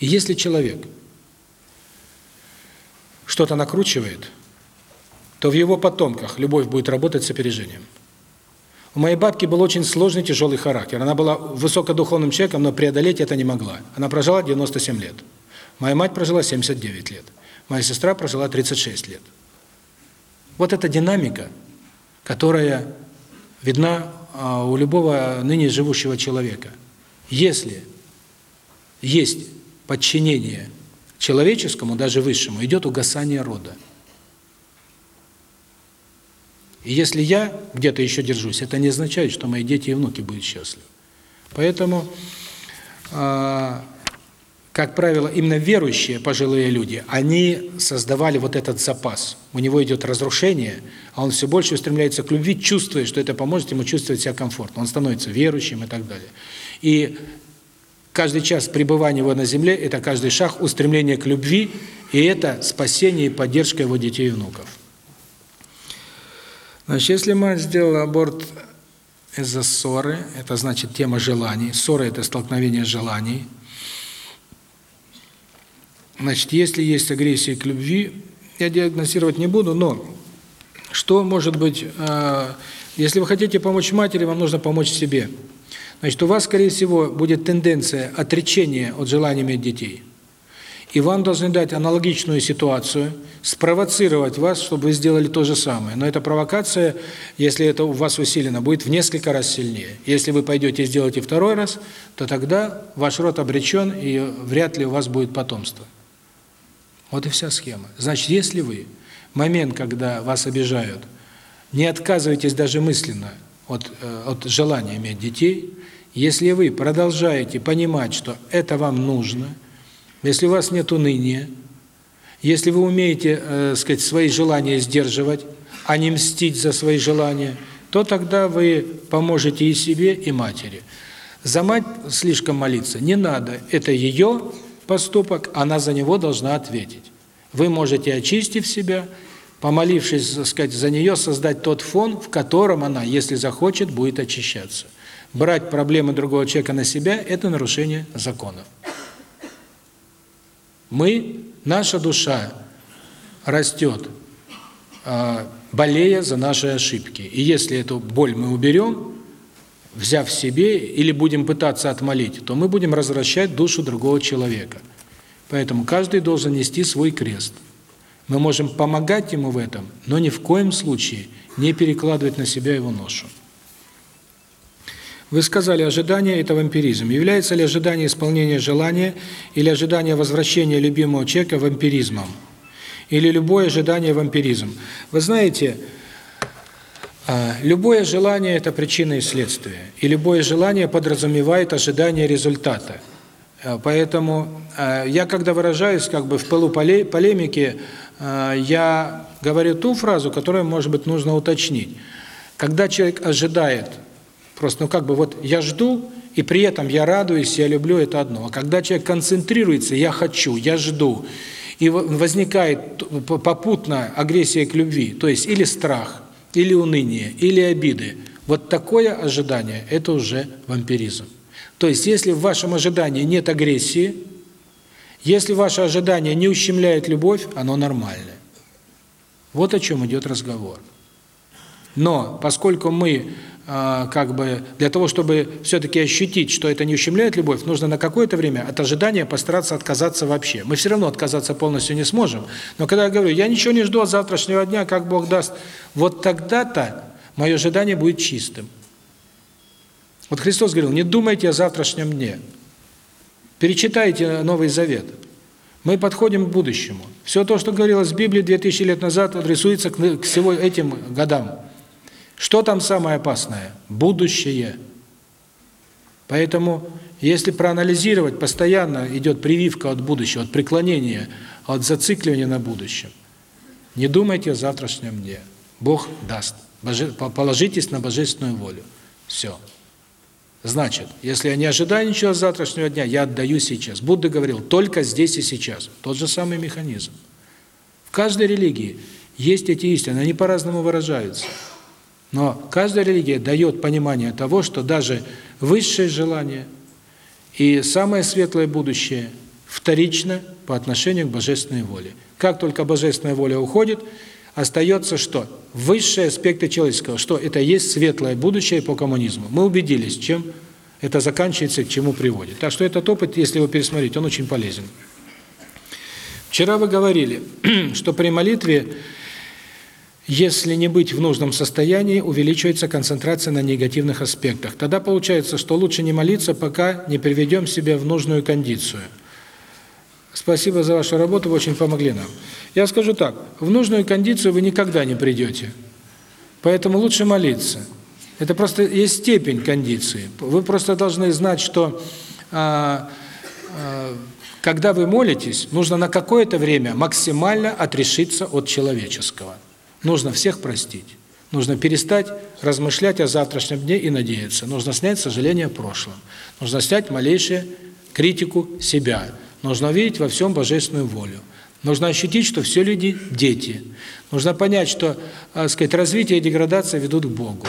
И если человек – что-то накручивает, то в его потомках любовь будет работать с опережением. У моей бабки был очень сложный, тяжелый характер. Она была высокодуховным человеком, но преодолеть это не могла. Она прожила 97 лет. Моя мать прожила 79 лет. Моя сестра прожила 36 лет. Вот эта динамика, которая видна а, у любого ныне живущего человека. Если есть подчинение человеческому, даже высшему, идет угасание рода. И если я где-то еще держусь, это не означает, что мои дети и внуки будут счастливы. Поэтому, а, как правило, именно верующие пожилые люди, они создавали вот этот запас. У него идет разрушение, а он все больше устремляется к любви, чувствуя, что это поможет ему чувствовать себя комфортно. Он становится верующим и так далее. И Каждый час пребывания его на земле – это каждый шаг устремления к любви, и это спасение и поддержка его детей и внуков. Значит, если мать сделала аборт из-за ссоры, это значит тема желаний. Ссора – это столкновение желаний. Значит, если есть агрессия к любви, я диагностировать не буду, но что может быть, э, если вы хотите помочь матери, вам нужно помочь себе. Значит, у вас, скорее всего, будет тенденция отречения от желания иметь детей. И вам должны дать аналогичную ситуацию, спровоцировать вас, чтобы вы сделали то же самое. Но эта провокация, если это у вас усилено, будет в несколько раз сильнее. Если вы пойдете и сделаете второй раз, то тогда ваш род обречен, и вряд ли у вас будет потомство. Вот и вся схема. Значит, если вы момент, когда вас обижают, не отказываетесь даже мысленно – от, э, от желания иметь детей, если вы продолжаете понимать, что это вам нужно, если у вас нет уныния, если вы умеете, э, сказать, свои желания сдерживать, а не мстить за свои желания, то тогда вы поможете и себе, и матери. За мать слишком молиться не надо, это ее поступок, она за него должна ответить. Вы можете очистить себя помолившись, так сказать, за нее, создать тот фон, в котором она, если захочет, будет очищаться. Брать проблемы другого человека на себя – это нарушение законов. Мы, наша душа растет, а, болея за наши ошибки. И если эту боль мы уберем, взяв себе, или будем пытаться отмолить, то мы будем развращать душу другого человека. Поэтому каждый должен нести свой крест – мы можем помогать ему в этом, но ни в коем случае не перекладывать на себя его ношу. Вы сказали, ожидание – это вампиризм. Является ли ожидание исполнения желания или ожидание возвращения любимого человека вампиризмом? Или любое ожидание – вампиризм? Вы знаете, а, любое желание – это причина и следствие. И любое желание подразумевает ожидание результата. А, поэтому а, я, когда выражаюсь как бы в полуполемике я говорю ту фразу, которую, может быть, нужно уточнить. Когда человек ожидает, просто, ну как бы вот я жду, и при этом я радуюсь, я люблю, это одно. А когда человек концентрируется, я хочу, я жду, и возникает попутно агрессия к любви, то есть или страх, или уныние, или обиды, вот такое ожидание – это уже вампиризм. То есть, если в вашем ожидании нет агрессии, если ваше ожидание не ущемляет любовь, оно нормальное. Вот о чем идет разговор. Но поскольку мы а, как бы для того, чтобы все-таки ощутить, что это не ущемляет любовь, нужно на какое-то время от ожидания постараться отказаться вообще. Мы все равно отказаться полностью не сможем. Но когда я говорю, я ничего не жду от завтрашнего дня, как Бог даст, вот тогда-то мое ожидание будет чистым. Вот Христос говорил, не думайте о завтрашнем дне. Перечитайте Новый Завет. Мы подходим к будущему. Все то, что говорилось в Библии 2000 лет назад, адресуется к всего этим годам. Что там самое опасное? Будущее. Поэтому, если проанализировать, постоянно идет прививка от будущего, от преклонения, от зацикливания на будущем. Не думайте о завтрашнем дне. Бог даст. Положитесь на божественную волю. Все. Значит, если я не ожидаю ничего с завтрашнего дня, я отдаю сейчас. Будда говорил, только здесь и сейчас. Тот же самый механизм. В каждой религии есть эти истины, они по-разному выражаются. Но каждая религия дает понимание того, что даже высшее желание и самое светлое будущее вторично по отношению к божественной воле. Как только божественная воля уходит, остается что? Высшие аспекты человеческого, что это есть светлое будущее по коммунизму. Мы убедились, чем это заканчивается, к чему приводит. Так что этот опыт, если его пересмотреть, он очень полезен. Вчера вы говорили, что при молитве, если не быть в нужном состоянии, увеличивается концентрация на негативных аспектах. Тогда получается, что лучше не молиться, пока не приведем себя в нужную кондицию – Спасибо за вашу работу, вы очень помогли нам. Я скажу так, в нужную кондицию вы никогда не придете. Поэтому лучше молиться. Это просто есть степень кондиции. Вы просто должны знать, что а, а, когда вы молитесь, нужно на какое-то время максимально отрешиться от человеческого. Нужно всех простить. Нужно перестать размышлять о завтрашнем дне и надеяться. Нужно снять сожаление о прошлом. Нужно снять малейшее критику себя. Нужно видеть во всем божественную волю. Нужно ощутить, что все люди – дети. Нужно понять, что э, так сказать, развитие и деградация ведут к Богу.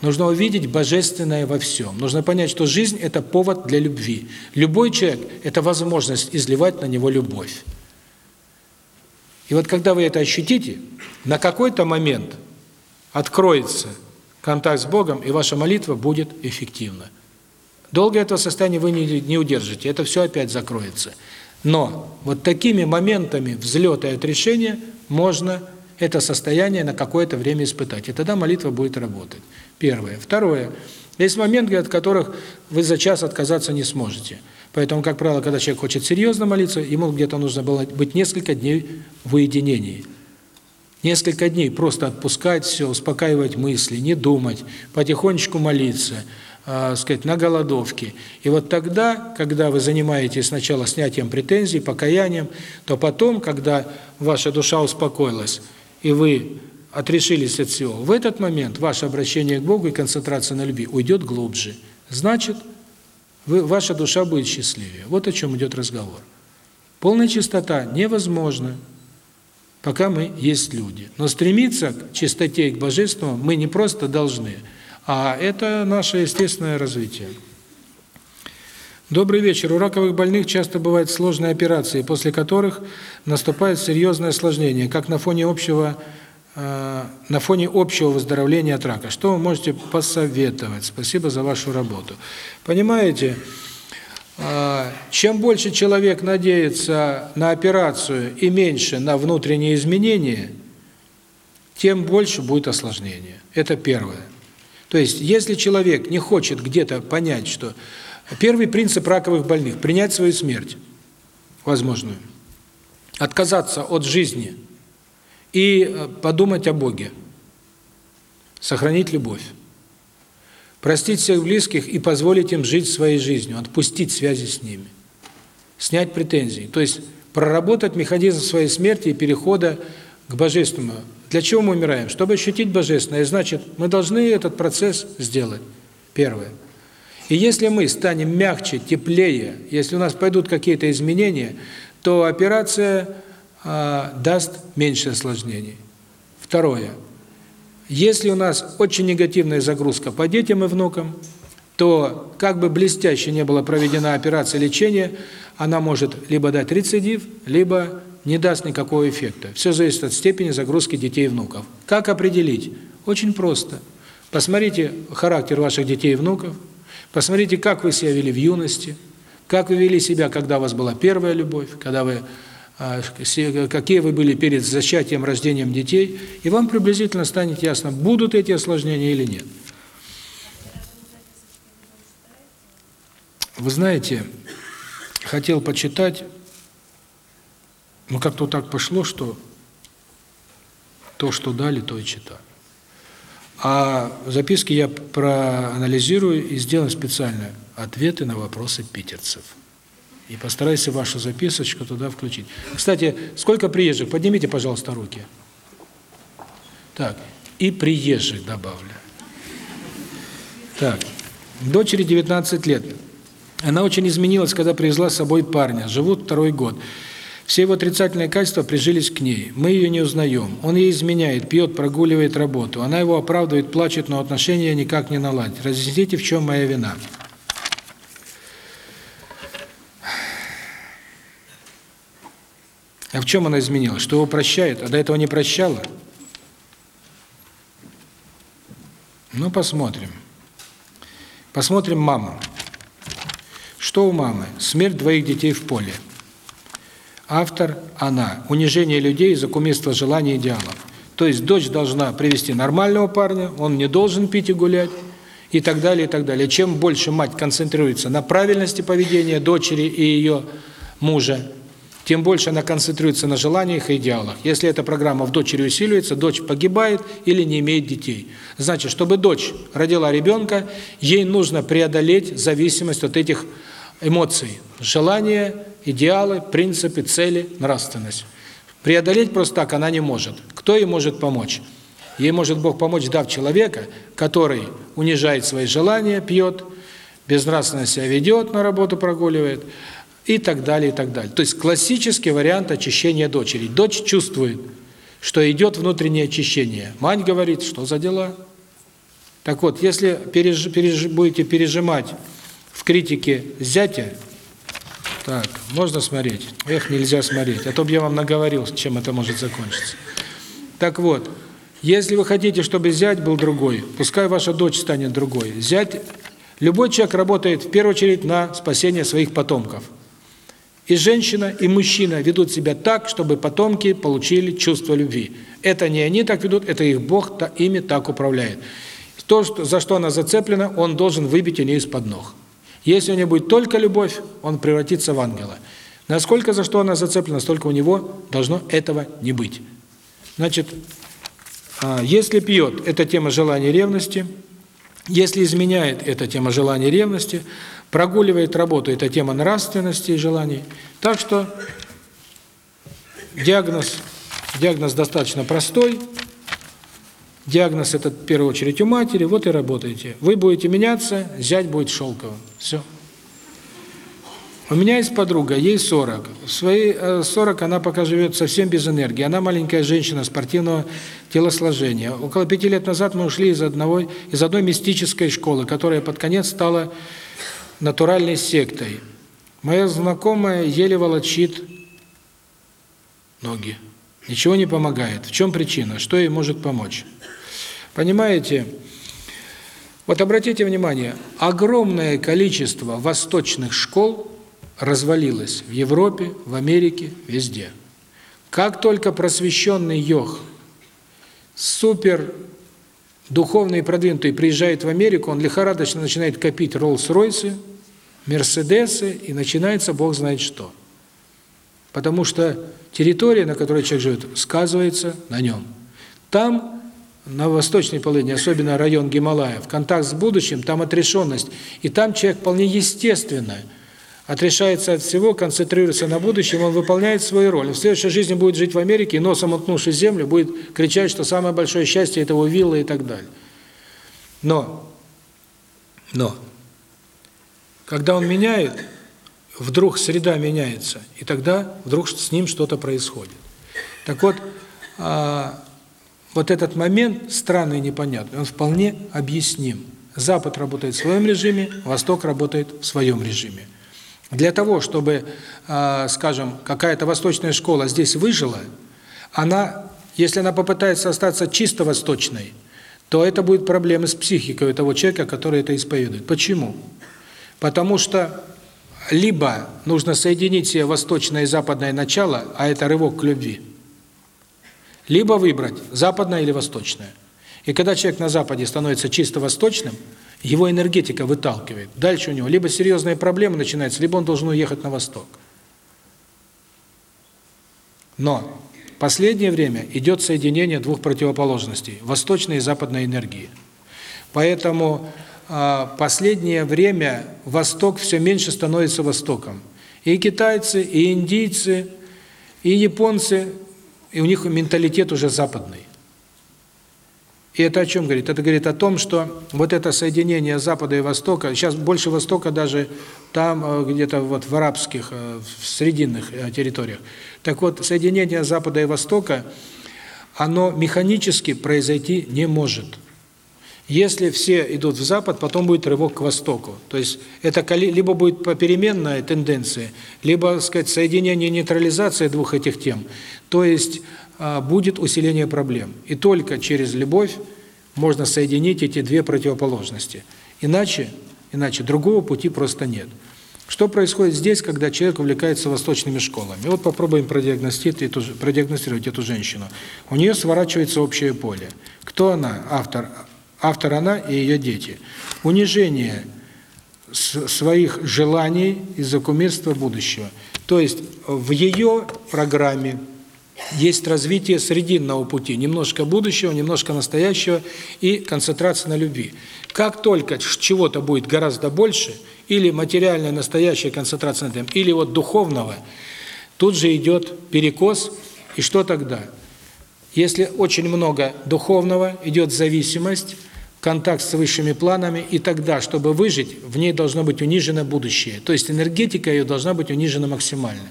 Нужно увидеть божественное во всем. Нужно понять, что жизнь – это повод для любви. Любой человек – это возможность изливать на него любовь. И вот когда вы это ощутите, на какой-то момент откроется контакт с Богом, и ваша молитва будет эффективна. Долго этого состояния вы не, не удержите, это все опять закроется. Но вот такими моментами взлета и отрешения можно это состояние на какое-то время испытать, и тогда молитва будет работать. Первое. Второе. Есть моменты, от которых вы за час отказаться не сможете. Поэтому, как правило, когда человек хочет серьезно молиться, ему где-то нужно было быть несколько дней в уединении. Несколько дней просто отпускать все, успокаивать мысли, не думать, потихонечку молиться – сказать, на голодовке. И вот тогда, когда вы занимаетесь сначала снятием претензий, покаянием, то потом, когда ваша душа успокоилась, и вы отрешились от всего, в этот момент ваше обращение к Богу и концентрация на любви уйдет глубже. Значит, вы, ваша душа будет счастливее. Вот о чем идет разговор. Полная чистота невозможна, пока мы есть люди. Но стремиться к чистоте и к Божеству мы не просто должны – а это наше естественное развитие. Добрый вечер. У раковых больных часто бывают сложные операции, после которых наступает серьезное осложнение, как на фоне общего э, на фоне общего выздоровления от рака. Что вы можете посоветовать? Спасибо за вашу работу. Понимаете, э, чем больше человек надеется на операцию и меньше на внутренние изменения, тем больше будет осложнение. Это первое. То есть, если человек не хочет где-то понять, что первый принцип раковых больных – принять свою смерть, возможную, отказаться от жизни и э, подумать о Боге, сохранить любовь, простить всех близких и позволить им жить своей жизнью, отпустить связи с ними, снять претензии. То есть, проработать механизм своей смерти и перехода к божественному для чего мы умираем? Чтобы ощутить Божественное. Значит, мы должны этот процесс сделать. Первое. И если мы станем мягче, теплее, если у нас пойдут какие-то изменения, то операция э, даст меньше осложнений. Второе. Если у нас очень негативная загрузка по детям и внукам, то как бы блестяще не была проведена операция лечения, она может либо дать рецидив, либо не даст никакого эффекта. Все зависит от степени загрузки детей и внуков. Как определить? Очень просто. Посмотрите характер ваших детей и внуков, посмотрите, как вы себя вели в юности, как вы вели себя, когда у вас была первая любовь, когда вы а, какие вы были перед зачатием, рождением детей, и вам приблизительно станет ясно, будут эти осложнения или нет. Вы знаете, хотел почитать ну, Но как-то вот так пошло, что то, что дали, то и читали. А записки я проанализирую и сделаю специально ответы на вопросы питерцев. И постараюсь вашу записочку туда включить. Кстати, сколько приезжих? Поднимите, пожалуйста, руки. Так, и приезжих добавлю. Так, дочери 19 лет. Она очень изменилась, когда привезла с собой парня. Живут второй год. Год. Все его отрицательные качества прижились к ней. Мы ее не узнаем. Он ей изменяет, пьет, прогуливает работу. Она его оправдывает, плачет, но отношения никак не наладить. Разъясните, в чем моя вина. А в чем она изменилась? Что его прощает, а до этого не прощала? Ну, посмотрим. Посмотрим маму. Что у мамы? Смерть двоих детей в поле автор она. Унижение людей за кумиство желаний идеалов. То есть дочь должна привести нормального парня, он не должен пить и гулять и так далее, и так далее. Чем больше мать концентрируется на правильности поведения дочери и ее мужа, тем больше она концентрируется на желаниях и идеалах. Если эта программа в дочери усиливается, дочь погибает или не имеет детей. Значит, чтобы дочь родила ребенка, ей нужно преодолеть зависимость от этих эмоций. Желание, идеалы, принципы, цели, нравственность. Преодолеть просто так она не может. Кто ей может помочь? Ей может Бог помочь, дав человека, который унижает свои желания, пьет, безнравственно себя ведет, на работу прогуливает и так далее, и так далее. То есть классический вариант очищения дочери. Дочь чувствует, что идет внутреннее очищение. Мать говорит, что за дела? Так вот, если переж, переж, будете пережимать в критике зятя, так, можно смотреть. Эх, нельзя смотреть, а то бы я вам наговорил, чем это может закончиться. Так вот, если вы хотите, чтобы зять был другой, пускай ваша дочь станет другой. Зять любой человек работает в первую очередь на спасение своих потомков. И женщина, и мужчина ведут себя так, чтобы потомки получили чувство любви. Это не они так ведут, это их Бог ими так управляет. То, за что она зацеплена, он должен выбить у нее из-под ног. Если у него будет только любовь, он превратится в ангела. Насколько за что она зацеплена, столько у него должно этого не быть. Значит, а, если пьет, это тема желания ревности. Если изменяет, это тема желания ревности. Прогуливает работу, это тема нравственности и желаний. Так что диагноз, диагноз достаточно простой. Диагноз этот в первую очередь у матери, вот и работаете. Вы будете меняться, зять будет шелковым. Все. У меня есть подруга, ей 40. В свои э, 40 она пока живет совсем без энергии. Она маленькая женщина спортивного телосложения. Около пяти лет назад мы ушли из одного из одной мистической школы, которая под конец стала натуральной сектой. Моя знакомая еле волочит ноги. Ничего не помогает. В чем причина? Что ей может помочь? Понимаете? Вот обратите внимание, огромное количество восточных школ развалилось в Европе, в Америке, везде. Как только просвещенный йог, супер духовный и продвинутый приезжает в Америку, он лихорадочно начинает копить Роллс-Ройсы, Мерседесы и начинается бог знает что. Потому что территория, на которой человек живет, сказывается на нем. Там на восточной половине, особенно район Гималаев, контакт с будущим, там отрешенность. И там человек вполне естественно отрешается от всего, концентрируется на будущем, он выполняет свою роль. В следующей жизни будет жить в Америке, носом уткнувшись в землю, будет кричать, что самое большое счастье – это его вилла и так далее. Но, но, когда он меняет, вдруг среда меняется, и тогда вдруг с ним что-то происходит. Так вот, а, вот этот момент странный и непонятный, он вполне объясним. Запад работает в своем режиме, Восток работает в своем режиме. Для того, чтобы, а, скажем, какая-то восточная школа здесь выжила, она, если она попытается остаться чисто восточной, то это будет проблемы с психикой у того человека, который это исповедует. Почему? Потому что либо нужно соединить себе восточное и западное начало, а это рывок к любви, либо выбрать западное или восточное. И когда человек на западе становится чисто восточным, его энергетика выталкивает. Дальше у него либо серьезные проблемы начинаются, либо он должен уехать на восток. Но в последнее время идет соединение двух противоположностей – восточной и западной энергии. Поэтому э, последнее время Восток все меньше становится Востоком. И китайцы, и индийцы, и японцы и у них менталитет уже западный. И это о чем говорит? Это говорит о том, что вот это соединение Запада и Востока, сейчас больше Востока даже там, э, где-то вот в арабских, э, в срединных э, территориях. Так вот, соединение Запада и Востока, оно механически произойти не может. Если все идут в запад, потом будет рывок к востоку. То есть это либо будет попеременная тенденция, либо, сказать, соединение и нейтрализация двух этих тем. То есть а, будет усиление проблем. И только через любовь можно соединить эти две противоположности. Иначе, иначе другого пути просто нет. Что происходит здесь, когда человек увлекается восточными школами? Вот попробуем продиагностировать эту, продиагностировать эту женщину. У нее сворачивается общее поле. Кто она? Автор Автор она и ее дети. Унижение своих желаний из-за кумирства будущего. То есть в ее программе есть развитие срединного пути, немножко будущего, немножко настоящего и концентрация на любви. Как только чего-то будет гораздо больше, или материальная настоящая концентрация на этом, или вот духовного, тут же идет перекос, и что тогда? Если очень много духовного, идет зависимость, контакт с высшими планами и тогда, чтобы выжить, в ней должно быть унижено будущее. То есть энергетика ее должна быть унижена максимально.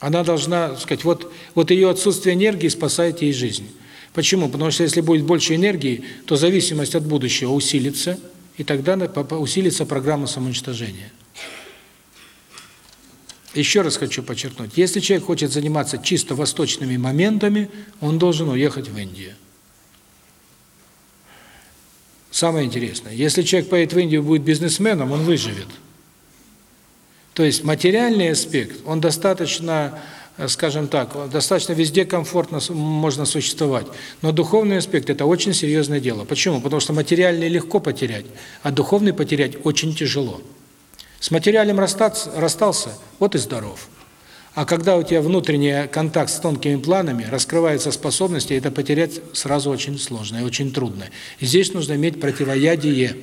Она должна, сказать, вот вот ее отсутствие энергии спасает ей жизнь. Почему? Потому что если будет больше энергии, то зависимость от будущего усилится, и тогда усилится программа самоуничтожения. Еще раз хочу подчеркнуть, если человек хочет заниматься чисто восточными моментами, он должен уехать в Индию. Самое интересное, если человек поедет в Индию, будет бизнесменом, он выживет. То есть материальный аспект, он достаточно, э, скажем так, достаточно везде комфортно можно существовать. Но духовный аспект – это очень серьезное дело. Почему? Потому что материальный легко потерять, а духовный потерять очень тяжело. С материальным расстаться, расстался – вот и здоров. А когда у тебя внутренний контакт с тонкими планами, раскрываются способности, это потерять сразу очень сложно и очень трудно. И здесь нужно иметь противоядие.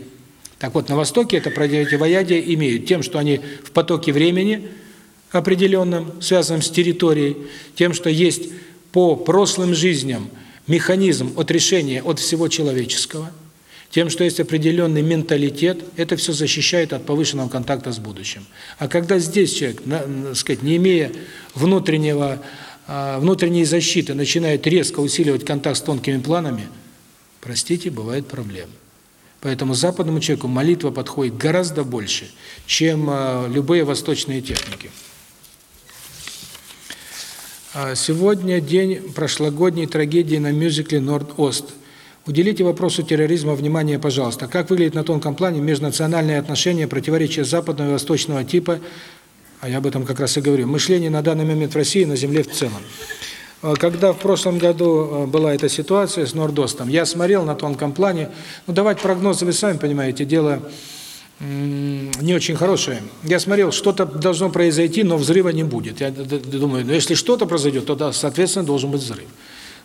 Так вот, на Востоке это противоядие имеют тем, что они в потоке времени определенном, связанном с территорией, тем, что есть по прошлым жизням механизм от решения от всего человеческого – тем, что есть определенный менталитет, это все защищает от повышенного контакта с будущим. А когда здесь человек, так сказать, не имея внутреннего, а, внутренней защиты, начинает резко усиливать контакт с тонкими планами, простите, бывает проблем. Поэтому западному человеку молитва подходит гораздо больше, чем а, любые восточные техники. А, сегодня день прошлогодней трагедии на мюзикле «Норд-Ост». Уделите вопросу терроризма внимание, пожалуйста. Как выглядит на тонком плане межнациональные отношения, противоречия западного и восточного типа, а я об этом как раз и говорю, мышление на данный момент в России на Земле в целом. А, когда в прошлом году а, была эта ситуация с Нордостом, я смотрел на тонком плане, ну давать прогнозы, вы сами понимаете, дело не очень хорошее. Я смотрел, что-то должно произойти, но взрыва не будет. Я думаю, ну если что-то произойдет, то, да, соответственно, должен быть взрыв.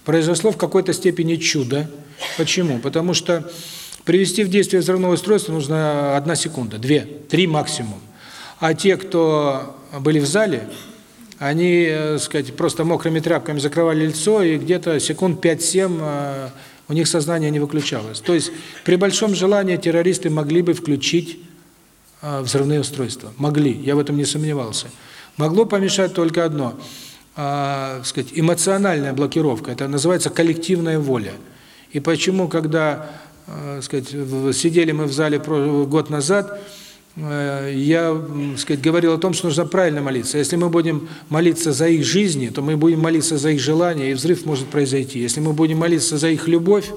Произошло в какой-то степени чудо, Почему? Потому что привести в действие взрывное устройство нужно одна секунда, две, три максимум. А те, кто были в зале, они, э, сказать, просто мокрыми тряпками закрывали лицо, и где-то секунд 5-7 э, у них сознание не выключалось. То есть при большом желании террористы могли бы включить э, взрывные устройства. Могли, я в этом не сомневался. Могло помешать только одно, сказать, эмоциональная блокировка. Это называется коллективная воля. И почему, когда, э, сказать, сидели мы в зале год назад, э, я, сказать, говорил о том, что нужно правильно молиться. Если мы будем молиться за их жизни, то мы будем молиться за их желания, и взрыв может произойти. Если мы будем молиться за их любовь,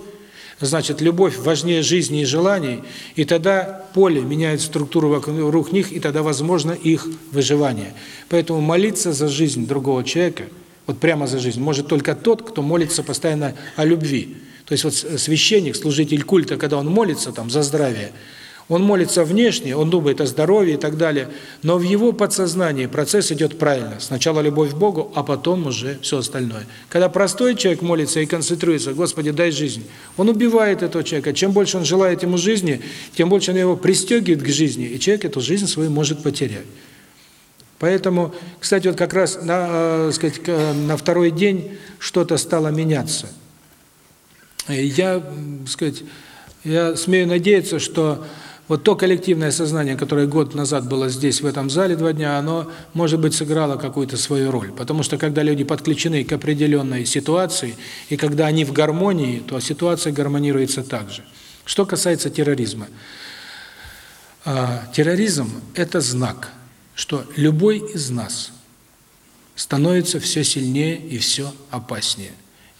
значит, любовь важнее жизни и желаний, и тогда поле меняет структуру вокруг них, и тогда возможно их выживание. Поэтому молиться за жизнь другого человека, вот прямо за жизнь, может только тот, кто молится постоянно о любви. То есть вот священник, служитель культа, когда он молится там за здравие, он молится внешне, он думает о здоровье и так далее, но в его подсознании процесс идет правильно. Сначала любовь к Богу, а потом уже все остальное. Когда простой человек молится и концентрируется, Господи, дай жизнь, он убивает этого человека. Чем больше он желает ему жизни, тем больше он его пристегивает к жизни, и человек эту жизнь свою может потерять. Поэтому, кстати, вот как раз на, э, сказать, э, на второй день что-то стало меняться – я, сказать, я смею надеяться, что вот то коллективное сознание, которое год назад было здесь, в этом зале два дня, оно, может быть, сыграло какую-то свою роль. Потому что когда люди подключены к определенной ситуации, и когда они в гармонии, то ситуация гармонируется также. Что касается терроризма. Терроризм – это знак, что любой из нас становится все сильнее и все опаснее.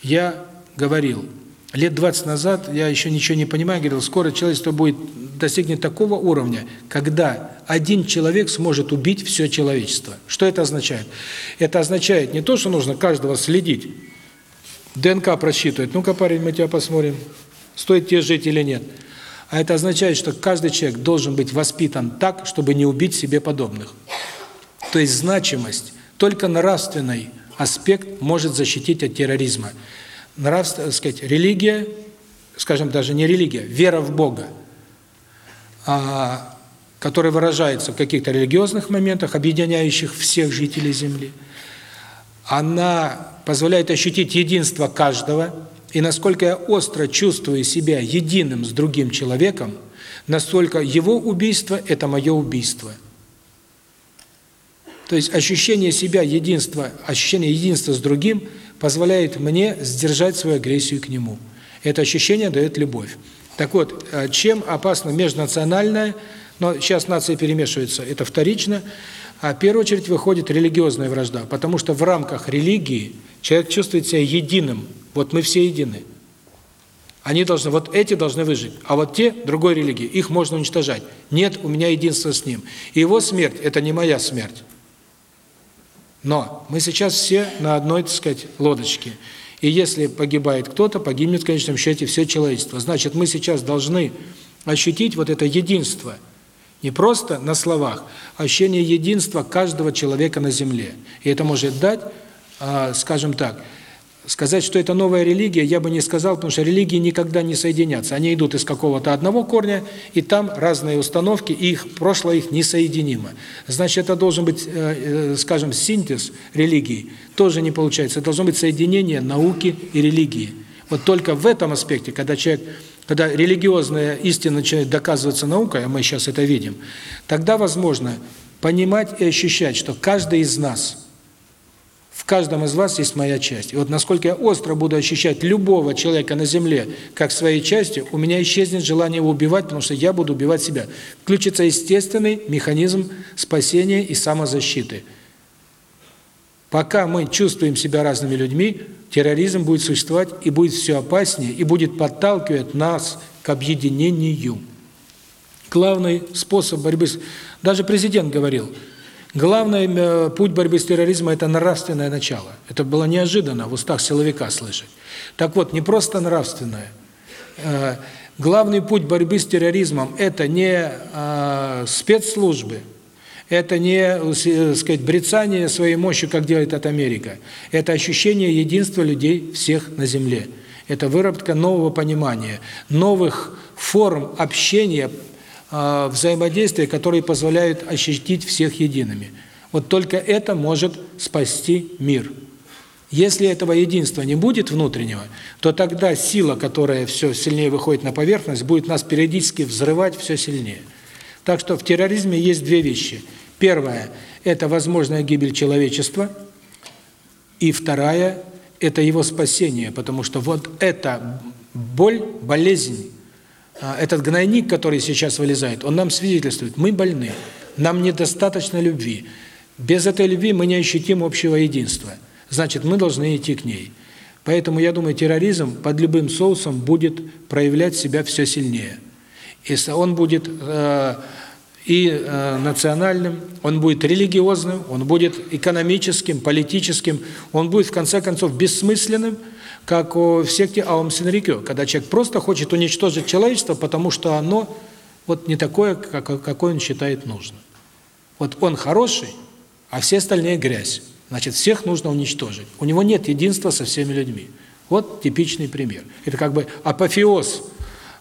Я говорил лет 20 назад, я еще ничего не понимаю, говорил, скоро человечество будет достигнет такого уровня, когда один человек сможет убить все человечество. Что это означает? Это означает не то, что нужно каждого следить, ДНК просчитывать, ну-ка, парень, мы тебя посмотрим, стоит тебе жить или нет. А это означает, что каждый человек должен быть воспитан так, чтобы не убить себе подобных. То есть значимость, только нравственный аспект может защитить от терроризма нрав сказать, религия, скажем, даже не религия, вера в Бога, которая выражается в каких-то религиозных моментах, объединяющих всех жителей Земли, она позволяет ощутить единство каждого, и насколько я остро чувствую себя единым с другим человеком, настолько его убийство – это мое убийство. То есть ощущение себя единства, ощущение единства с другим – позволяет мне сдержать свою агрессию к нему. Это ощущение дает любовь. Так вот, э, чем опасно межнациональное, но сейчас нации перемешиваются, это вторично, а в первую очередь выходит религиозная вражда, потому что в рамках религии человек чувствует себя единым. Вот мы все едины. Они должны, вот эти должны выжить, а вот те другой религии, их можно уничтожать. Нет, у меня единство с ним. И его смерть – это не моя смерть. Но мы сейчас все на одной, так сказать, лодочке. И если погибает кто-то, погибнет в конечном счете все человечество. Значит, мы сейчас должны ощутить вот это единство. Не просто на словах, а ощущение единства каждого человека на земле. И это может дать, а, скажем так, Сказать, что это новая религия, я бы не сказал, потому что религии никогда не соединятся. Они идут из какого-то одного корня, и там разные установки, и их прошлое их несоединимо. Значит, это должен быть, э, э, скажем, синтез религии. Тоже не получается. Это должно быть соединение науки и религии. Вот только в этом аспекте, когда человек, когда религиозная истина начинает доказываться наукой, а мы сейчас это видим, тогда возможно понимать и ощущать, что каждый из нас – в каждом из вас есть моя часть. И вот насколько я остро буду ощущать любого человека на земле как своей частью, у меня исчезнет желание его убивать, потому что я буду убивать себя. Включится естественный механизм спасения и самозащиты. Пока мы чувствуем себя разными людьми, терроризм будет существовать и будет все опаснее, и будет подталкивать нас к объединению. Главный способ борьбы с... Даже президент говорил – Главный э, путь борьбы с терроризмом – это нравственное начало. Это было неожиданно в устах силовика слышать. Так вот, не просто нравственное. Э, главный путь борьбы с терроризмом – это не э, спецслужбы, это не, сказать, брецание своей мощью, как делает это Америка. Это ощущение единства людей всех на земле. Это выработка нового понимания, новых форм общения, а, взаимодействия, которые позволяют ощутить всех едиными. Вот только это может спасти мир. Если этого единства не будет внутреннего, то тогда сила, которая все сильнее выходит на поверхность, будет нас периодически взрывать все сильнее. Так что в терроризме есть две вещи. первая – это возможная гибель человечества. И вторая – это его спасение, потому что вот эта боль, болезнь, а, этот гнойник, который сейчас вылезает, он нам свидетельствует, мы больны, нам недостаточно любви. Без этой любви мы не ощутим общего единства. Значит, мы должны идти к ней. Поэтому, я думаю, терроризм под любым соусом будет проявлять себя все сильнее. И он будет э, и э, национальным, он будет религиозным, он будет экономическим, политическим, он будет, в конце концов, бессмысленным – как у секте Аум Синрикё, когда человек просто хочет уничтожить человечество, потому что оно вот не такое, как, какое он считает нужным. Вот он хороший, а все остальные грязь. Значит, всех нужно уничтожить. У него нет единства со всеми людьми. Вот типичный пример. Это как бы апофеоз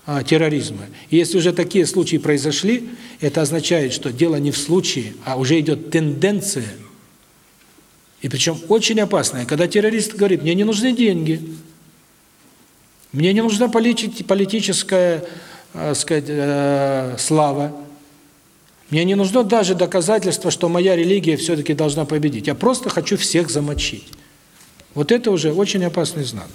а, терроризма. И если уже такие случаи произошли, это означает, что дело не в случае, а уже идет тенденция и причем очень опасное, когда террорист говорит, мне не нужны деньги, мне не нужна политическая сказать, слава, мне не нужно даже доказательство, что моя религия все-таки должна победить. Я просто хочу всех замочить. Вот это уже очень опасный знак.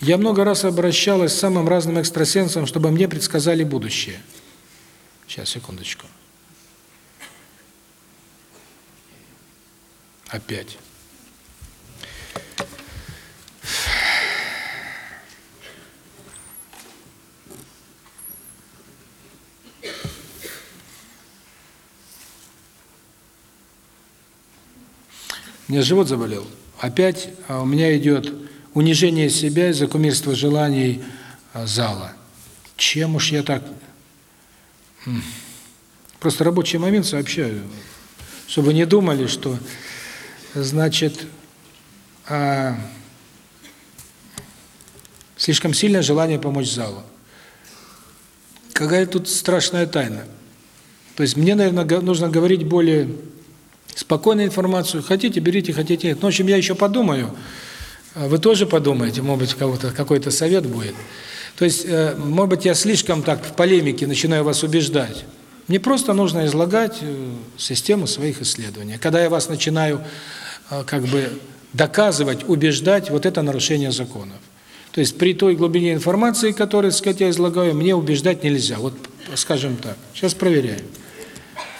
Я много раз обращалась к самым разным экстрасенсам, чтобы мне предсказали будущее. Сейчас, секундочку. Секундочку. опять. У меня живот заболел. Опять а, у меня идет унижение себя из-за кумирства желаний а, зала. Чем уж я так... Просто рабочий момент сообщаю, чтобы не думали, что значит, а, слишком сильное желание помочь залу. Какая тут страшная тайна. То есть мне, наверное, нужно говорить более спокойную информацию. Хотите, берите, хотите, нет. Ну, в общем, я еще подумаю. А вы тоже подумаете, может быть, кого-то какой-то совет будет. То есть, э, может быть, я слишком так в полемике начинаю вас убеждать. Мне просто нужно излагать э, систему своих исследований. Когда я вас начинаю а, как бы доказывать, убеждать вот это нарушение законов. То есть при той глубине информации, которую, сказать, я излагаю, мне убеждать нельзя. Вот, скажем так. Сейчас проверяем.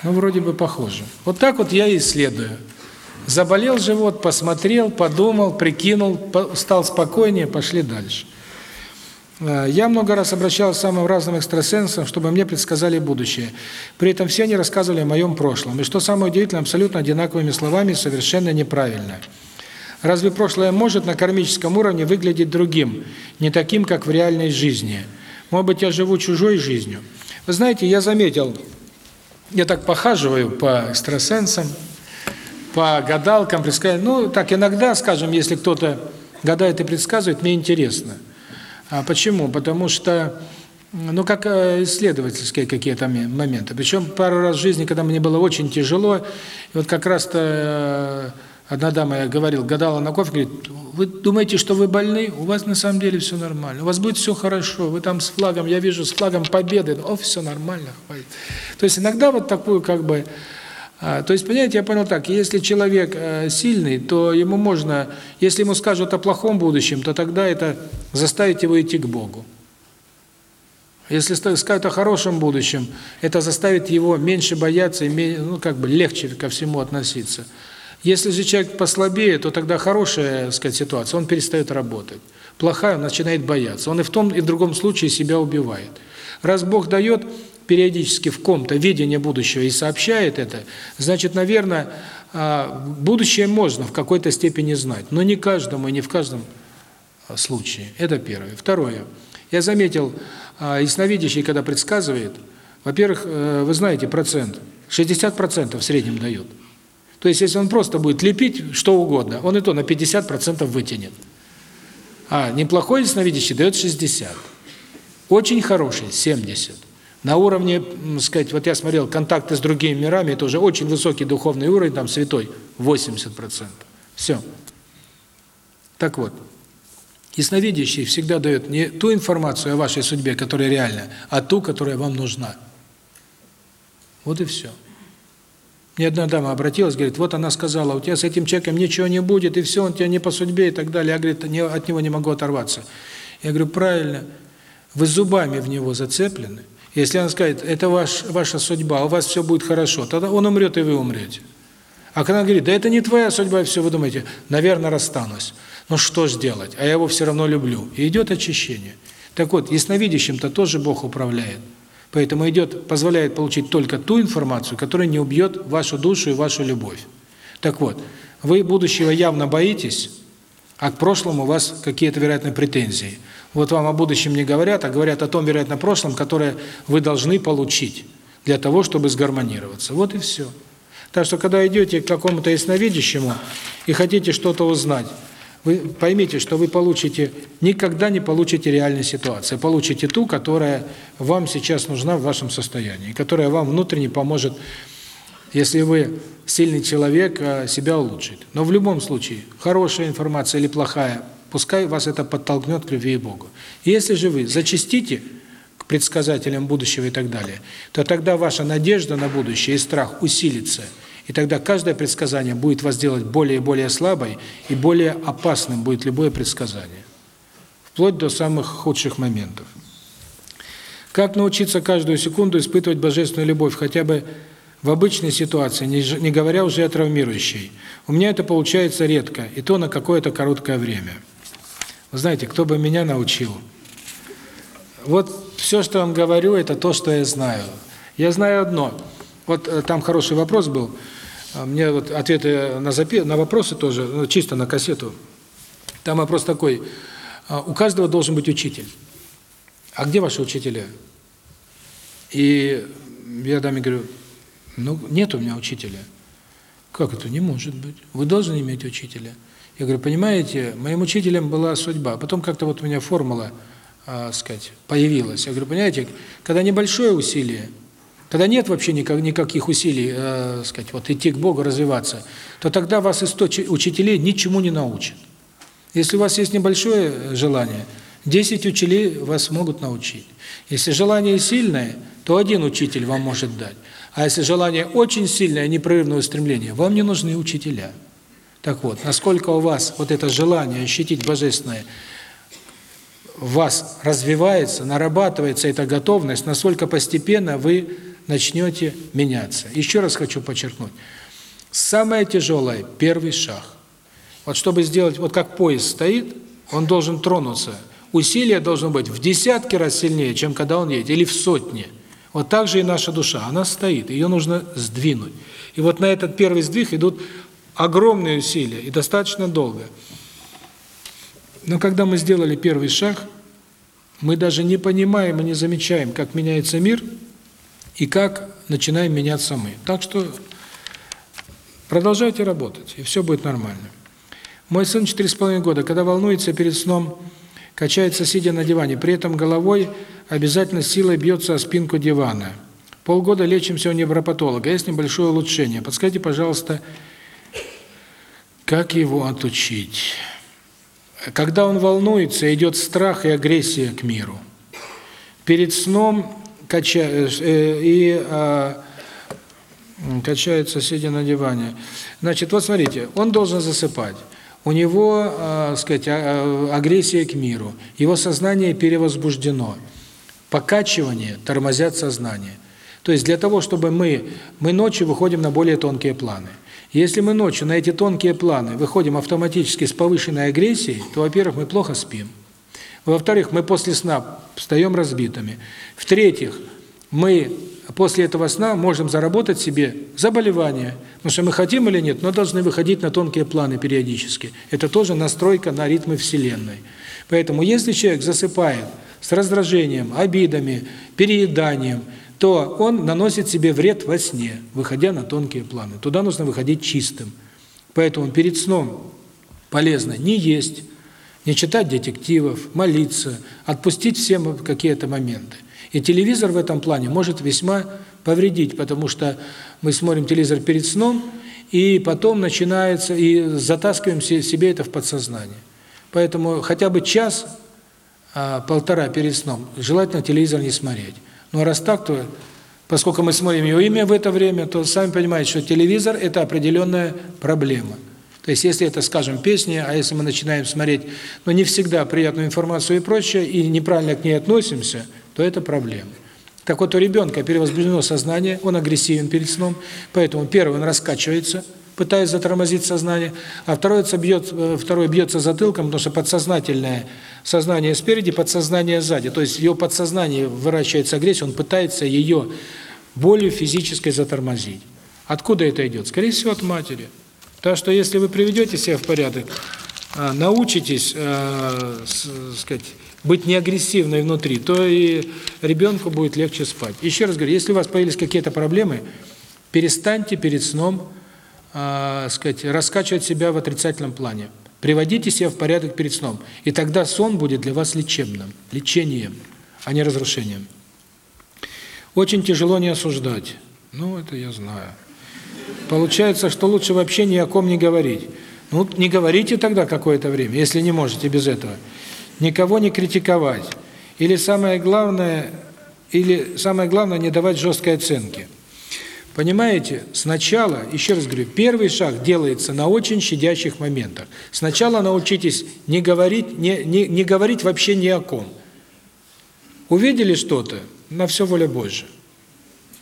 Ну, вроде бы похоже. Вот так вот я исследую. Заболел живот, посмотрел, подумал, прикинул, стал спокойнее, пошли дальше. Э, я много раз обращался к самым разным экстрасенсам, чтобы мне предсказали будущее. При этом все они рассказывали о моем прошлом. И что самое удивительное, абсолютно одинаковыми словами, совершенно неправильно. Разве прошлое может на кармическом уровне выглядеть другим, не таким, как в реальной жизни? Может быть, я живу чужой жизнью? Вы знаете, я заметил, я так похаживаю по экстрасенсам, по гадалкам, предсказываю. Ну, так иногда, скажем, если кто-то гадает и предсказывает, мне интересно – а почему? Потому что, ну, как э, исследовательские какие-то моменты. Причем пару раз в жизни, когда мне было очень тяжело, и вот как раз-то э, одна дама, я говорил, гадала на кофе, говорит, вы думаете, что вы больны? У вас на самом деле все нормально, у вас будет все хорошо, вы там с флагом, я вижу, с флагом победы, о, все нормально, хватит. То есть иногда вот такую как бы а, то есть, понимаете, я понял так, если человек э, сильный, то ему можно, если ему скажут о плохом будущем, то тогда это заставит его идти к Богу. Если скажут о хорошем будущем, это заставит его меньше бояться, и ну, как бы легче ко всему относиться. Если же человек послабее, то тогда хорошая, сказать, ситуация, он перестает работать. Плохая, он начинает бояться. Он и в том, и в другом случае себя убивает. Раз Бог дает, периодически в ком-то видение будущего и сообщает это, значит, наверное, а, будущее можно в какой-то степени знать, но не каждому и не в каждом а, случае. Это первое. Второе. Я заметил, а, ясновидящий, когда предсказывает, во-первых, э, вы знаете процент, 60% в среднем дает. То есть, если он просто будет лепить что угодно, он и то на 50% вытянет. А неплохой ясновидящий дает 60%. Очень хороший – 70 на уровне, сказать, вот я смотрел контакты с другими мирами, это уже очень высокий духовный уровень, там святой 80%. Все. Так вот, ясновидящий всегда дает не ту информацию о вашей судьбе, которая реальна, а ту, которая вам нужна. Вот и все. Мне одна дама обратилась, говорит, вот она сказала, у тебя с этим человеком ничего не будет, и все, он тебя не по судьбе и так далее. Я, говорит, от него не могу оторваться. Я говорю, правильно, вы зубами в него зацеплены, если она скажет, это ваш, ваша судьба, у вас все будет хорошо, тогда он умрет, и вы умрете. А когда она говорит, да это не твоя судьба, и все, вы думаете, наверное, расстанусь. но что сделать? а я его все равно люблю. И идет очищение. Так вот, ясновидящим-то тоже Бог управляет. Поэтому идет, позволяет получить только ту информацию, которая не убьет вашу душу и вашу любовь. Так вот, вы будущего явно боитесь, а к прошлому у вас какие-то, вероятно, претензии – вот вам о будущем не говорят, а говорят о том, вероятно, прошлом, которое вы должны получить для того, чтобы сгармонироваться. Вот и все. Так что, когда идете к какому-то ясновидящему и хотите что-то узнать, вы поймите, что вы получите, никогда не получите реальной ситуации. Получите ту, которая вам сейчас нужна в вашем состоянии, которая вам внутренне поможет, если вы сильный человек, а, себя улучшить. Но в любом случае, хорошая информация или плохая – Пускай вас это подтолкнет к любви к Богу. Если же вы зачастите к предсказателям будущего и так далее, то тогда ваша надежда на будущее и страх усилится. И тогда каждое предсказание будет вас делать более и более слабой, и более опасным будет любое предсказание. Вплоть до самых худших моментов. Как научиться каждую секунду испытывать божественную любовь, хотя бы в обычной ситуации, не говоря уже о травмирующей? У меня это получается редко, и то на какое-то короткое время. Вы знаете, кто бы меня научил? Вот все, что я вам говорю, это то, что я знаю. Я знаю одно. Вот э, там хороший вопрос был. А, мне вот ответы на запи на вопросы тоже, ну, чисто на кассету. Там вопрос такой: а, у каждого должен быть учитель. А где ваши учителя? И я даме говорю: "Ну, нет у меня учителя". Как это не может быть? Вы должны иметь учителя. Я говорю, понимаете, моим учителем была судьба. Потом как-то вот у меня формула, э, сказать, появилась. Я говорю, понимаете, когда небольшое усилие, когда нет вообще никак, никаких усилий, э, сказать, вот идти к Богу, развиваться, то тогда вас источ учителей ничему не научат. Если у вас есть небольшое э, желание, 10 учителей вас могут научить. Если желание сильное, то один учитель вам может дать. А если желание очень сильное, непрерывное стремление, вам не нужны учителя. Так вот, насколько у вас вот это желание ощутить Божественное в вас развивается, нарабатывается эта готовность, насколько постепенно вы начнете меняться. Еще раз хочу подчеркнуть. Самое тяжелое – первый шаг. Вот чтобы сделать, вот как поезд стоит, он должен тронуться. Усилие должно быть в десятки раз сильнее, чем когда он едет, или в сотни. Вот так же и наша душа, она стоит, ее нужно сдвинуть. И вот на этот первый сдвиг идут огромные усилия и достаточно долго. Но когда мы сделали первый шаг, мы даже не понимаем и не замечаем, как меняется мир и как начинаем меняться мы. Так что продолжайте работать, и все будет нормально. Мой сын 4,5 года, когда волнуется перед сном, качается, сидя на диване, при этом головой обязательно силой бьется о спинку дивана. Полгода лечимся у невропатолога, есть небольшое улучшение. Подскажите, пожалуйста, как его отучить? Когда он волнуется, идет страх и агрессия к миру. Перед сном кача... э, э и а, э, качается, сидя на диване. Значит, вот смотрите, он должен засыпать. У него, э, сказать, а, агрессия к миру. Его сознание перевозбуждено. Покачивание тормозят сознание. То есть для того, чтобы мы... Мы ночью выходим на более тонкие планы – если мы ночью на эти тонкие планы выходим автоматически с повышенной агрессией, то, во-первых, мы плохо спим. Во-вторых, мы после сна встаем разбитыми. В-третьих, мы после этого сна можем заработать себе заболевание, потому что мы хотим или нет, но должны выходить на тонкие планы периодически. Это тоже настройка на ритмы Вселенной. Поэтому если человек засыпает с раздражением, обидами, перееданием, то он наносит себе вред во сне, выходя на тонкие планы. Туда нужно выходить чистым. Поэтому перед сном полезно не есть, не читать детективов, молиться, отпустить всем какие-то моменты. И телевизор в этом плане может весьма повредить, потому что мы смотрим телевизор перед сном, и потом начинается, и затаскиваем себе это в подсознание. Поэтому хотя бы час, а, полтора перед сном желательно телевизор не смотреть. Но раз так, то поскольку мы смотрим его имя в это время, то сами понимаете, что телевизор – это определенная проблема. То есть, если это, скажем, песни, а если мы начинаем смотреть, но не всегда приятную информацию и прочее, и неправильно к ней относимся, то это проблема. Так вот, у ребенка перевозбуждено сознание, он агрессивен перед сном, поэтому, первое, он раскачивается – пытается тормозить сознание, а второе бьет, э, второе бьется затылком, потому что подсознательное сознание спереди, подсознание сзади. То есть ее подсознание выращивается агрессия, он пытается ее болью физической затормозить. Откуда это идет? Скорее всего, от матери. Так что если вы приведете себя в порядок, э, научитесь, э, э, сказать, быть неагрессивной внутри, то и ребенку будет легче спать. Еще раз говорю, если у вас появились какие-то проблемы, перестаньте перед сном Э, сказать, раскачивать себя в отрицательном плане. Приводите себя в порядок перед сном. И тогда сон будет для вас лечебным, лечением, а не разрушением. Очень тяжело не осуждать. Ну, это я знаю. Получается, что лучше вообще ни о ком не говорить. Ну, не говорите тогда какое-то время, если не можете без этого. Никого не критиковать. Или самое главное, или самое главное не давать жесткой оценки. Понимаете, сначала, еще раз говорю, первый шаг делается на очень щадящих моментах. Сначала научитесь не говорить, не, не, не говорить вообще ни о ком. Увидели что-то, на все воля Божья.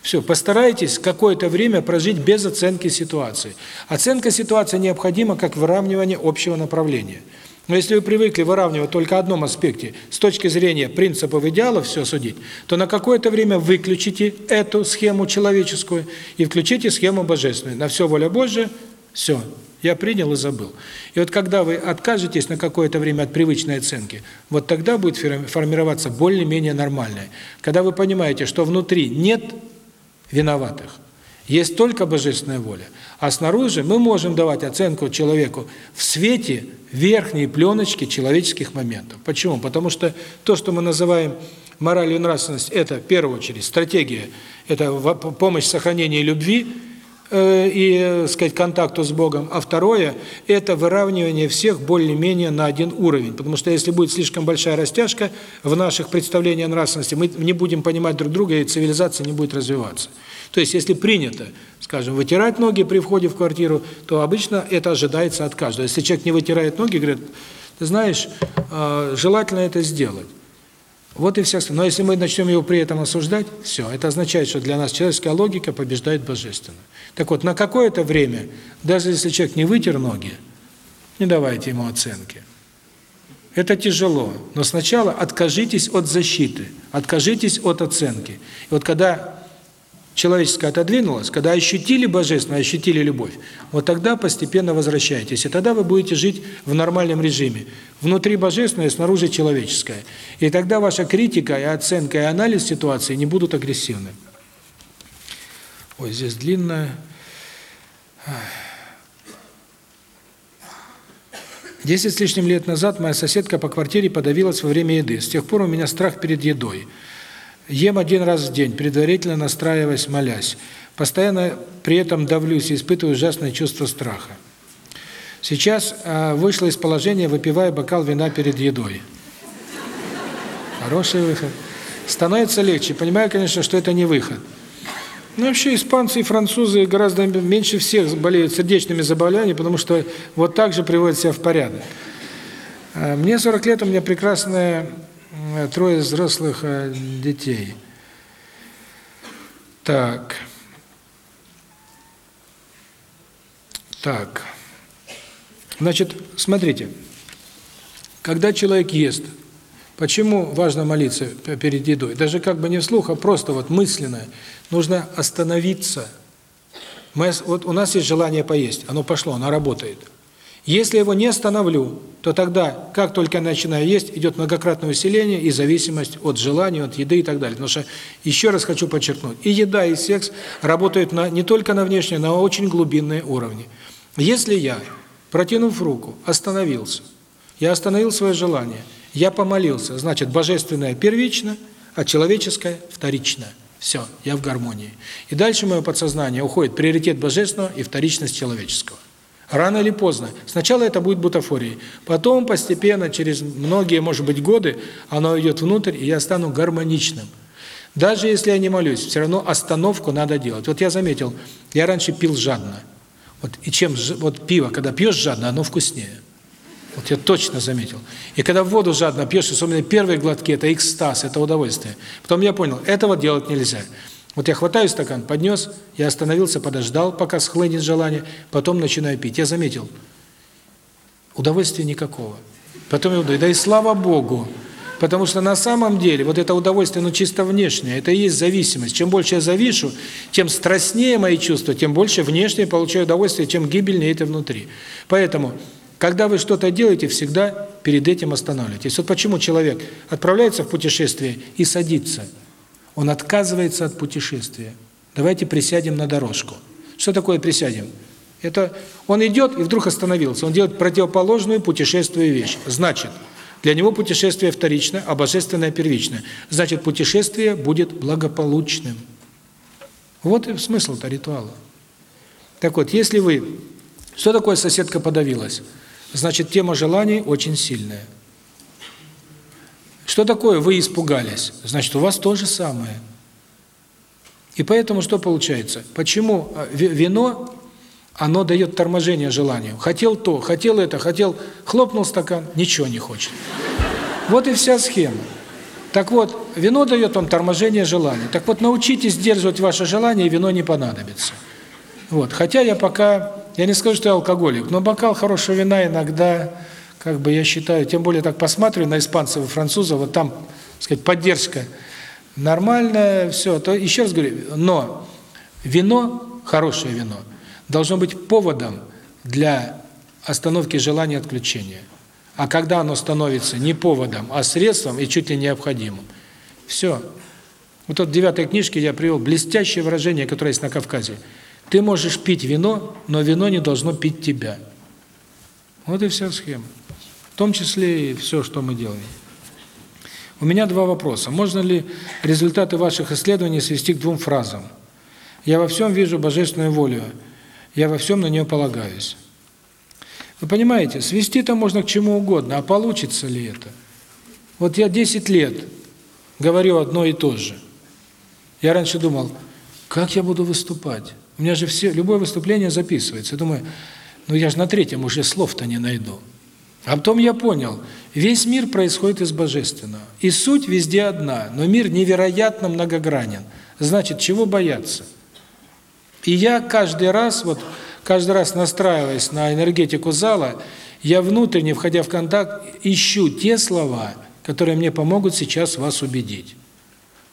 Все, постарайтесь какое-то время прожить без оценки ситуации. Оценка ситуации необходима как выравнивание общего направления – но если вы привыкли выравнивать только в одном аспекте, с точки зрения принципов идеалов все судить, то на какое-то время выключите эту схему человеческую и включите схему божественную. На все воля Божия, все, я принял и забыл. И вот когда вы откажетесь на какое-то время от привычной оценки, вот тогда будет формироваться более-менее нормальное. Когда вы понимаете, что внутри нет виноватых, есть только божественная воля – а снаружи мы можем давать оценку человеку в свете верхней пленочки человеческих моментов. Почему? Потому что то, что мы называем моралью и нравственность, это в первую очередь стратегия, это помощь в любви э, и, сказать, контакту с Богом. А второе – это выравнивание всех более-менее на один уровень. Потому что если будет слишком большая растяжка в наших представлениях нравственности, мы не будем понимать друг друга, и цивилизация не будет развиваться. То есть, если принято – скажем, вытирать ноги при входе в квартиру, то обычно это ожидается от каждого. Если человек не вытирает ноги, говорит, ты знаешь, а, желательно это сделать. Вот и все. Но если мы начнем его при этом осуждать, все, это означает, что для нас человеческая логика побеждает божественную. Так вот, на какое-то время, даже если человек не вытер ноги, не давайте ему оценки. Это тяжело, но сначала откажитесь от защиты, откажитесь от оценки. И вот когда человеческое отодвинулось, когда ощутили Божественное, ощутили любовь, вот тогда постепенно возвращаетесь, и тогда вы будете жить в нормальном режиме. Внутри Божественное, снаружи человеческое. И тогда ваша критика и оценка, и анализ ситуации не будут агрессивны. Ой, здесь длинное. Десять с лишним лет назад моя соседка по квартире подавилась во время еды. С тех пор у меня страх перед едой. Ем один раз в день, предварительно настраиваясь, молясь. Постоянно при этом давлюсь и испытываю ужасное чувство страха. Сейчас э, вышла из положения, выпивая бокал вина перед едой. Хороший выход. Становится легче. Понимаю, конечно, что это не выход. Но вообще испанцы и французы гораздо меньше всех болеют сердечными заболеваниями, потому что вот так же приводят себя в порядок. Мне 40 лет, у меня прекрасная трое взрослых детей. Так. Так. Значит, смотрите. Когда человек ест, почему важно молиться перед едой? Даже как бы не вслух, а просто вот мысленно. Нужно остановиться. Мы, вот у нас есть желание поесть, оно пошло, оно работает. Если его не остановлю, то тогда, как только начинаю есть, идет многократное усиление и зависимость от желания, от еды и так далее. Потому что, еще раз хочу подчеркнуть, и еда, и секс работают на, не только на внешние, но на очень глубинные уровни. Если я, протянув руку, остановился, я остановил свое желание, я помолился, значит, божественное первично, а человеческое вторично. Все, я в гармонии. И дальше мое подсознание уходит приоритет божественного и вторичность человеческого. Рано или поздно. Сначала это будет бутафорией. Потом постепенно, через многие, может быть, годы, оно идет внутрь, и я стану гармоничным. Даже если я не молюсь, все равно остановку надо делать. Вот я заметил, я раньше пил жадно. Вот, и чем вот пиво, когда пьешь жадно, оно вкуснее. Вот я точно заметил. И когда воду жадно пьешь, особенно первые глотки, это экстаз, это удовольствие. Потом я понял, этого делать нельзя. Вот я хватаю стакан, поднес, я остановился, подождал, пока схлынет желание, потом начинаю пить. Я заметил, удовольствия никакого. Потом я думаю, да и слава Богу, потому что на самом деле вот это удовольствие, ну чисто внешнее, это и есть зависимость. Чем больше я завишу, тем страстнее мои чувства, тем больше внешнее получаю удовольствие, чем гибельнее это внутри. Поэтому, когда вы что-то делаете, всегда перед этим останавливайтесь. Вот почему человек отправляется в путешествие и садится – он отказывается от путешествия. Давайте присядем на дорожку. Что такое присядем? Это он идет и вдруг остановился. Он делает противоположную путешествию вещь. Значит, для него путешествие вторичное, а божественное первично. Значит, путешествие будет благополучным. Вот и смысл-то ритуала. Так вот, если вы... Что такое соседка подавилась? Значит, тема желаний очень сильная. Что такое вы испугались? Значит, у вас то же самое. И поэтому что получается? Почему э, вино, оно дает торможение желанию. Хотел то, хотел это, хотел, хлопнул стакан, ничего не хочет. Вот и вся схема. Так вот, вино дает вам торможение желания. Так вот, научитесь сдерживать ваше желание, и вино не понадобится. Вот. Хотя я пока, я не скажу, что я алкоголик, но бокал хорошего вина иногда как бы я считаю, тем более так посмотрю на испанцев и французов, вот там, так сказать, поддержка нормальная, все. То еще раз говорю, но вино, хорошее вино, должно быть поводом для остановки желания отключения. А когда оно становится не поводом, а средством и чуть ли необходимым, все. Вот от девятой книжки я привел блестящее выражение, которое есть на Кавказе. Ты можешь пить вино, но вино не должно пить тебя. Вот и вся схема том числе и все, что мы делаем. У меня два вопроса. Можно ли результаты ваших исследований свести к двум фразам? Я во всем вижу божественную волю. Я во всем на нее полагаюсь. Вы понимаете, свести-то можно к чему угодно, а получится ли это? Вот я 10 лет говорю одно и то же. Я раньше думал, как я буду выступать? У меня же все любое выступление записывается. Я думаю, ну я же на третьем уже слов-то не найду. А потом я понял, весь мир происходит из божественного. И суть везде одна, но мир невероятно многогранен. Значит, чего бояться? И я каждый раз, вот каждый раз настраиваясь на энергетику зала, я внутренне, входя в контакт, ищу те слова, которые мне помогут сейчас вас убедить.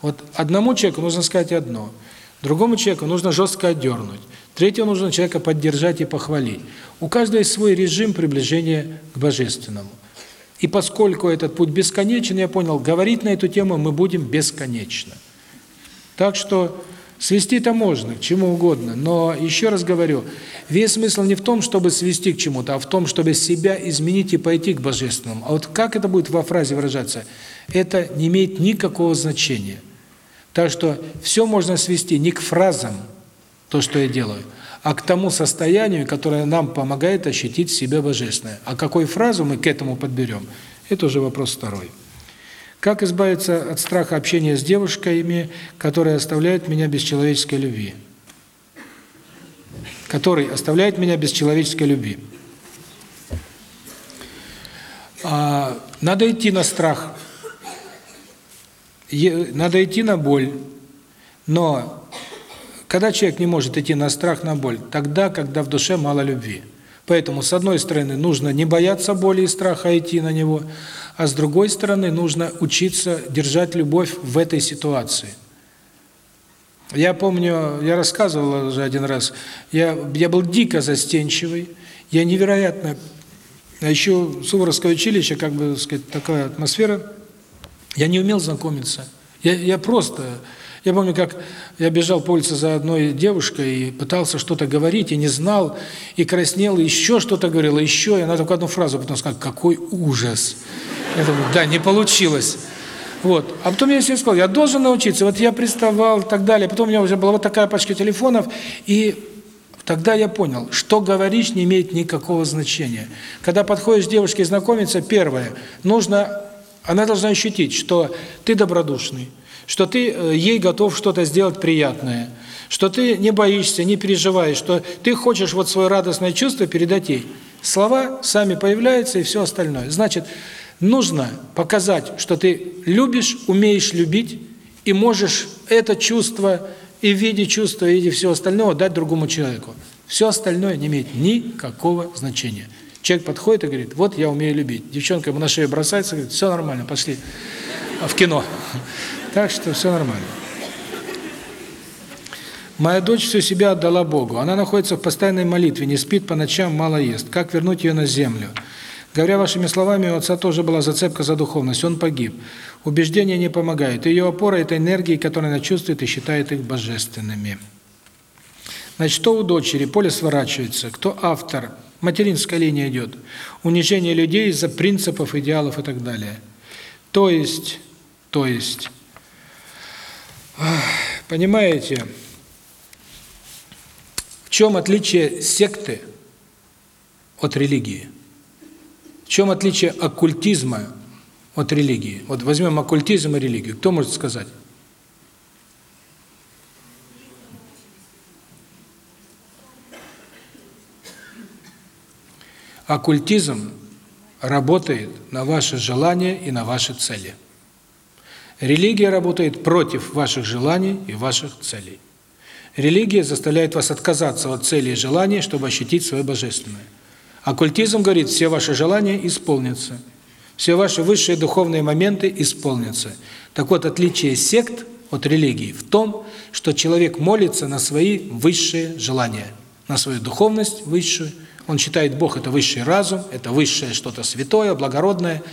Вот одному человеку нужно сказать одно – Другому человеку нужно жестко отдернуть. Третьего нужно человека поддержать и похвалить. У каждого есть свой режим приближения к Божественному. И поскольку этот путь бесконечен, я понял, говорить на эту тему мы будем бесконечно. Так что свести-то можно, к чему угодно, но еще раз говорю, весь смысл не в том, чтобы свести к чему-то, а в том, чтобы себя изменить и пойти к Божественному. А вот как это будет во фразе выражаться, это не имеет никакого значения. Так что все можно свести не к фразам, то, что я делаю, а к тому состоянию, которое нам помогает ощутить себя божественное. А какую фразу мы к этому подберем, это уже вопрос второй. Как избавиться от страха общения с девушками, которые оставляют меня без человеческой любви? Который оставляет меня без человеческой любви. А, надо идти на страх надо идти на боль, но когда человек не может идти на страх, на боль, тогда, когда в душе мало любви. Поэтому, с одной стороны, нужно не бояться боли и страха, идти на него, а с другой стороны, нужно учиться держать любовь в этой ситуации. Я помню, я рассказывал уже один раз, я, я был дико застенчивый, я невероятно, а еще Суворовское училище, как бы, сказать, такая атмосфера – я не умел знакомиться. Я, я просто... Я помню, как я бежал по улице за одной девушкой и пытался что-то говорить, и не знал, и краснел, и еще что-то говорил, и еще, и она только одну фразу потом сказала, какой ужас. Я думаю, да, не получилось. Вот. А потом я себе сказал, я должен научиться, вот я приставал и так далее, потом у меня уже была вот такая пачка телефонов, и Тогда я понял, что говорить не имеет никакого значения. Когда подходишь к девушке и знакомиться, первое, нужно она должна ощутить, что ты добродушный, что ты э, ей готов что-то сделать приятное, что ты не боишься, не переживаешь, что ты хочешь вот свое радостное чувство передать ей. Слова сами появляются и все остальное. Значит, нужно показать, что ты любишь, умеешь любить и можешь это чувство и в виде чувства, и в виде всего остального дать другому человеку. Все остальное не имеет никакого значения. Человек подходит и говорит, вот я умею любить. Девчонка ему на шею бросается, говорит, все нормально, пошли в кино. Так что все нормально. Моя дочь всю себя отдала Богу. Она находится в постоянной молитве, не спит по ночам, мало ест. Как вернуть ее на землю? Говоря вашими словами, у отца тоже была зацепка за духовность, он погиб. Убеждения не помогают. Ее опора – это энергии, которые она чувствует и считает их божественными. Значит, что у дочери? Поле сворачивается. Кто автор? материнское линия идет. Унижение людей из-за принципов, идеалов и так далее. То есть, то есть, понимаете, в чем отличие секты от религии? В чем отличие оккультизма от религии? Вот возьмем оккультизм и религию. Кто может сказать? Оккультизм работает на ваши желания и на ваши цели. Религия работает против ваших желаний и ваших целей. Религия заставляет вас отказаться от целей и желаний, чтобы ощутить свое божественное. Оккультизм говорит, все ваши желания исполнятся. Все ваши высшие духовные моменты исполнятся. Так вот, отличие сект от религии в том, что человек молится на свои высшие желания, на свою духовность высшую, он считает Бог – это высший разум, это высшее что-то святое, благородное.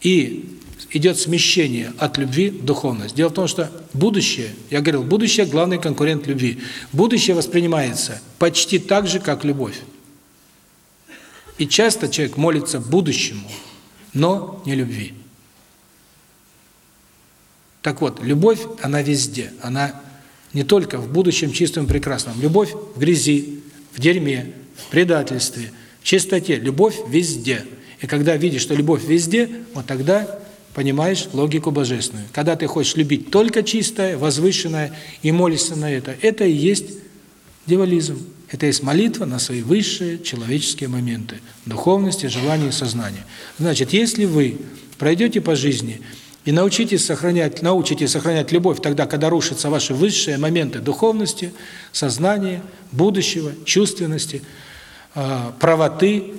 И идет смещение от любви в духовность. Дело в том, что будущее, я говорил, будущее – главный конкурент любви. Будущее воспринимается почти так же, как любовь. И часто человек молится будущему, но не любви. Так вот, любовь, она везде. Она не только в будущем чистом и прекрасном. Любовь в грязи, в дерьме, в предательстве, чистоте. Любовь везде. И когда видишь, что любовь везде, вот тогда понимаешь логику божественную. Когда ты хочешь любить только чистое, возвышенное и молишься на это, это и есть дьяволизм, Это есть молитва на свои высшие человеческие моменты – духовности, желания и сознания. Значит, если вы пройдете по жизни – и научитесь сохранять, научитесь сохранять любовь тогда, когда рушатся ваши высшие моменты духовности, сознания, будущего, чувственности, а, правоты.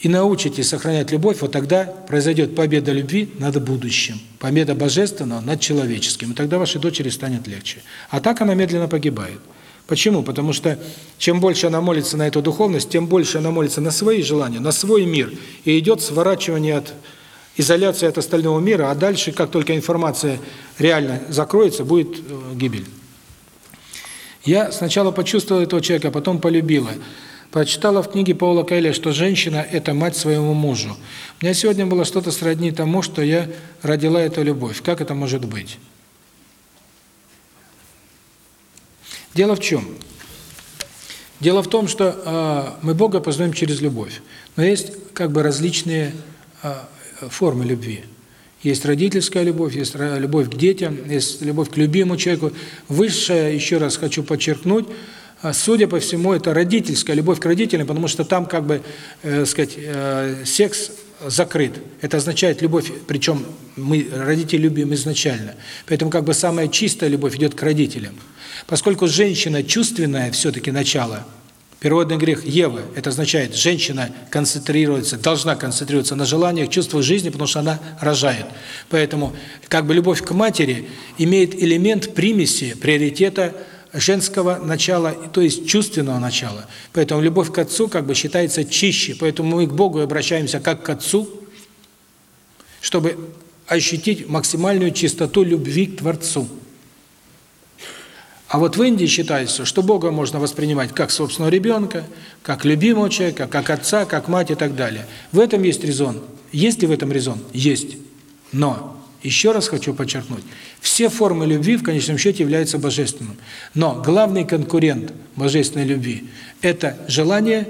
И научитесь сохранять любовь, вот тогда произойдет победа любви над будущим, победа божественного над человеческим. И тогда вашей дочери станет легче. А так она медленно погибает. Почему? Потому что чем больше она молится на эту духовность, тем больше она молится на свои желания, на свой мир, и идет сворачивание от изоляция от остального мира, а дальше, как только информация реально закроется, будет э, гибель. Я сначала почувствовала этого человека, потом полюбила. Прочитала в книге Паула Кайля, что женщина – это мать своему мужу. У меня сегодня было что-то сродни тому, что я родила эту любовь. Как это может быть? Дело в чем? Дело в том, что э, мы Бога познаем через любовь. Но есть как бы различные э, формы любви. Есть родительская любовь, есть любовь к детям, есть любовь к любимому человеку. Высшая, еще раз хочу подчеркнуть, а, судя по всему, это родительская любовь к родителям, потому что там как бы, э, сказать, э, секс закрыт. Это означает любовь, причем мы родители любим изначально. Поэтому как бы самая чистая любовь идет к родителям. Поскольку женщина чувственная все-таки начало – Природный грех Евы – это означает, женщина концентрируется, должна концентрироваться на желаниях, чувствах жизни, потому что она рожает. Поэтому как бы любовь к матери имеет элемент примеси, приоритета женского начала, то есть чувственного начала. Поэтому любовь к отцу как бы считается чище. Поэтому мы к Богу обращаемся как к отцу, чтобы ощутить максимальную чистоту любви к Творцу. А вот в Индии считается, что Бога можно воспринимать как собственного ребенка, как любимого человека, как отца, как мать и так далее. В этом есть резон. Есть ли в этом резон? Есть. Но, еще раз хочу подчеркнуть, все формы любви в конечном счете являются божественным. Но главный конкурент божественной любви – это желание,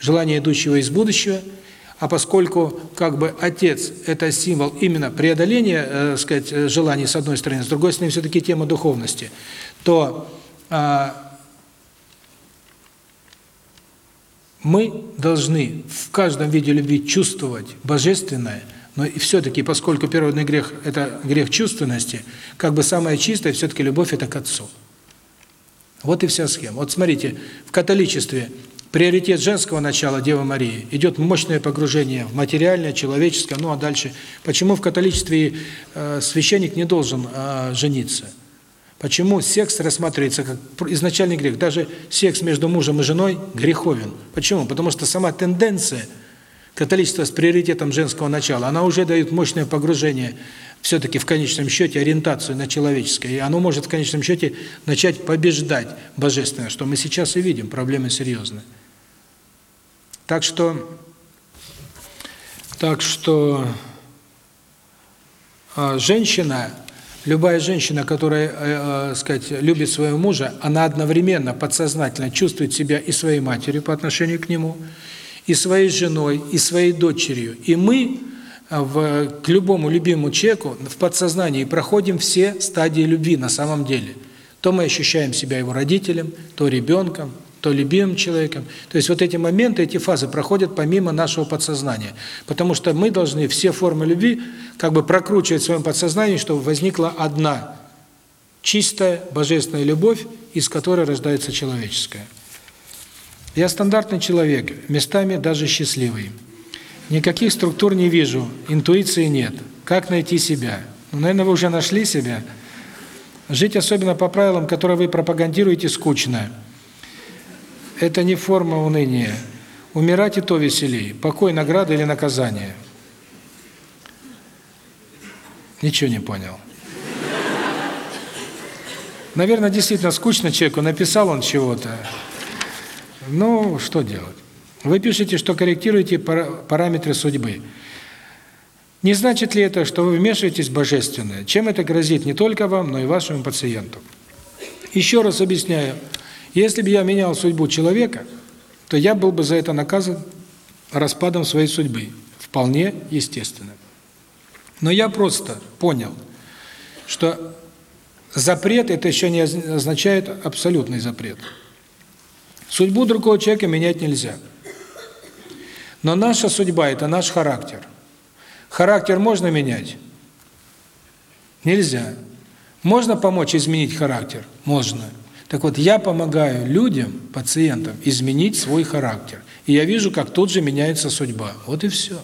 желание идущего из будущего, а поскольку как бы отец это символ именно преодоления, э, сказать, э, желаний с одной стороны, с другой стороны все-таки тема духовности, то мы должны в каждом виде любви чувствовать божественное, но и все-таки, поскольку первородный грех – это грех чувственности, как бы самое чистое все-таки любовь – это к Отцу. Вот и вся схема. Вот смотрите, в католичестве приоритет женского начала Девы Марии идет мощное погружение в материальное, человеческое, ну а дальше. Почему в католичестве священник не должен жениться? Почему секс рассматривается как изначальный грех? Даже секс между мужем и женой греховен. Почему? Потому что сама тенденция католичества с приоритетом женского начала, она уже дает мощное погружение все-таки в конечном счете ориентацию на человеческое. И оно может в конечном счете начать побеждать божественное, что мы сейчас и видим, проблемы серьезные. Так что, так что а, женщина Любая женщина, которая, э, э, сказать, любит своего мужа, она одновременно подсознательно чувствует себя и своей матерью по отношению к нему, и своей женой, и своей дочерью. И мы э, в, к любому любимому человеку в подсознании проходим все стадии любви на самом деле. То мы ощущаем себя его родителем, то ребенком, то любимым человеком. То есть вот эти моменты, эти фазы проходят помимо нашего подсознания. Потому что мы должны все формы любви как бы прокручивать в своем подсознании, чтобы возникла одна чистая божественная любовь, из которой рождается человеческая. Я стандартный человек, местами даже счастливый. Никаких структур не вижу, интуиции нет. Как найти себя? Ну, наверное, вы уже нашли себя. Жить особенно по правилам, которые вы пропагандируете, скучно. Скучно это не форма уныния. Умирать и то веселей. Покой, награда или наказание. Ничего не понял. Наверное, действительно скучно человеку, написал он чего-то. Ну, что делать? Вы пишете, что корректируете параметры судьбы. Не значит ли это, что вы вмешиваетесь в божественное? Чем это грозит не только вам, но и вашему пациенту? Еще раз объясняю. Если бы я менял судьбу человека, то я был бы за это наказан распадом своей судьбы, вполне естественно. Но я просто понял, что запрет это еще не означает абсолютный запрет. Судьбу другого человека менять нельзя. Но наша судьба это наш характер. Характер можно менять? Нельзя. Можно помочь изменить характер? Можно. Так вот, я помогаю людям, пациентам, изменить свой характер. И я вижу, как тут же меняется судьба. Вот и все.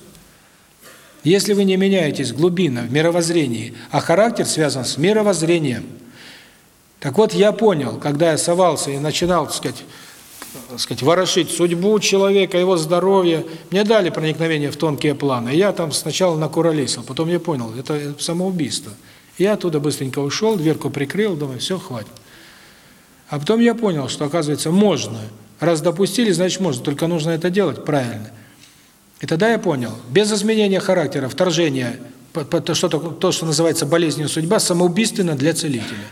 Если вы не меняетесь глубинно в мировоззрении, а характер связан с мировоззрением. Так вот, я понял, когда я совался и начинал, так сказать, так сказать, ворошить судьбу человека, его здоровье. Мне дали проникновение в тонкие планы. Я там сначала накуролесил, потом я понял, это самоубийство. Я оттуда быстренько ушел, дверку прикрыл, думаю, все, хватит. А потом я понял, что, оказывается, можно. Раз допустили, значит можно, только нужно это делать правильно. И тогда я понял, без изменения характера, вторжения, -то, то, что называется болезнью судьба, самоубийственно для целителя.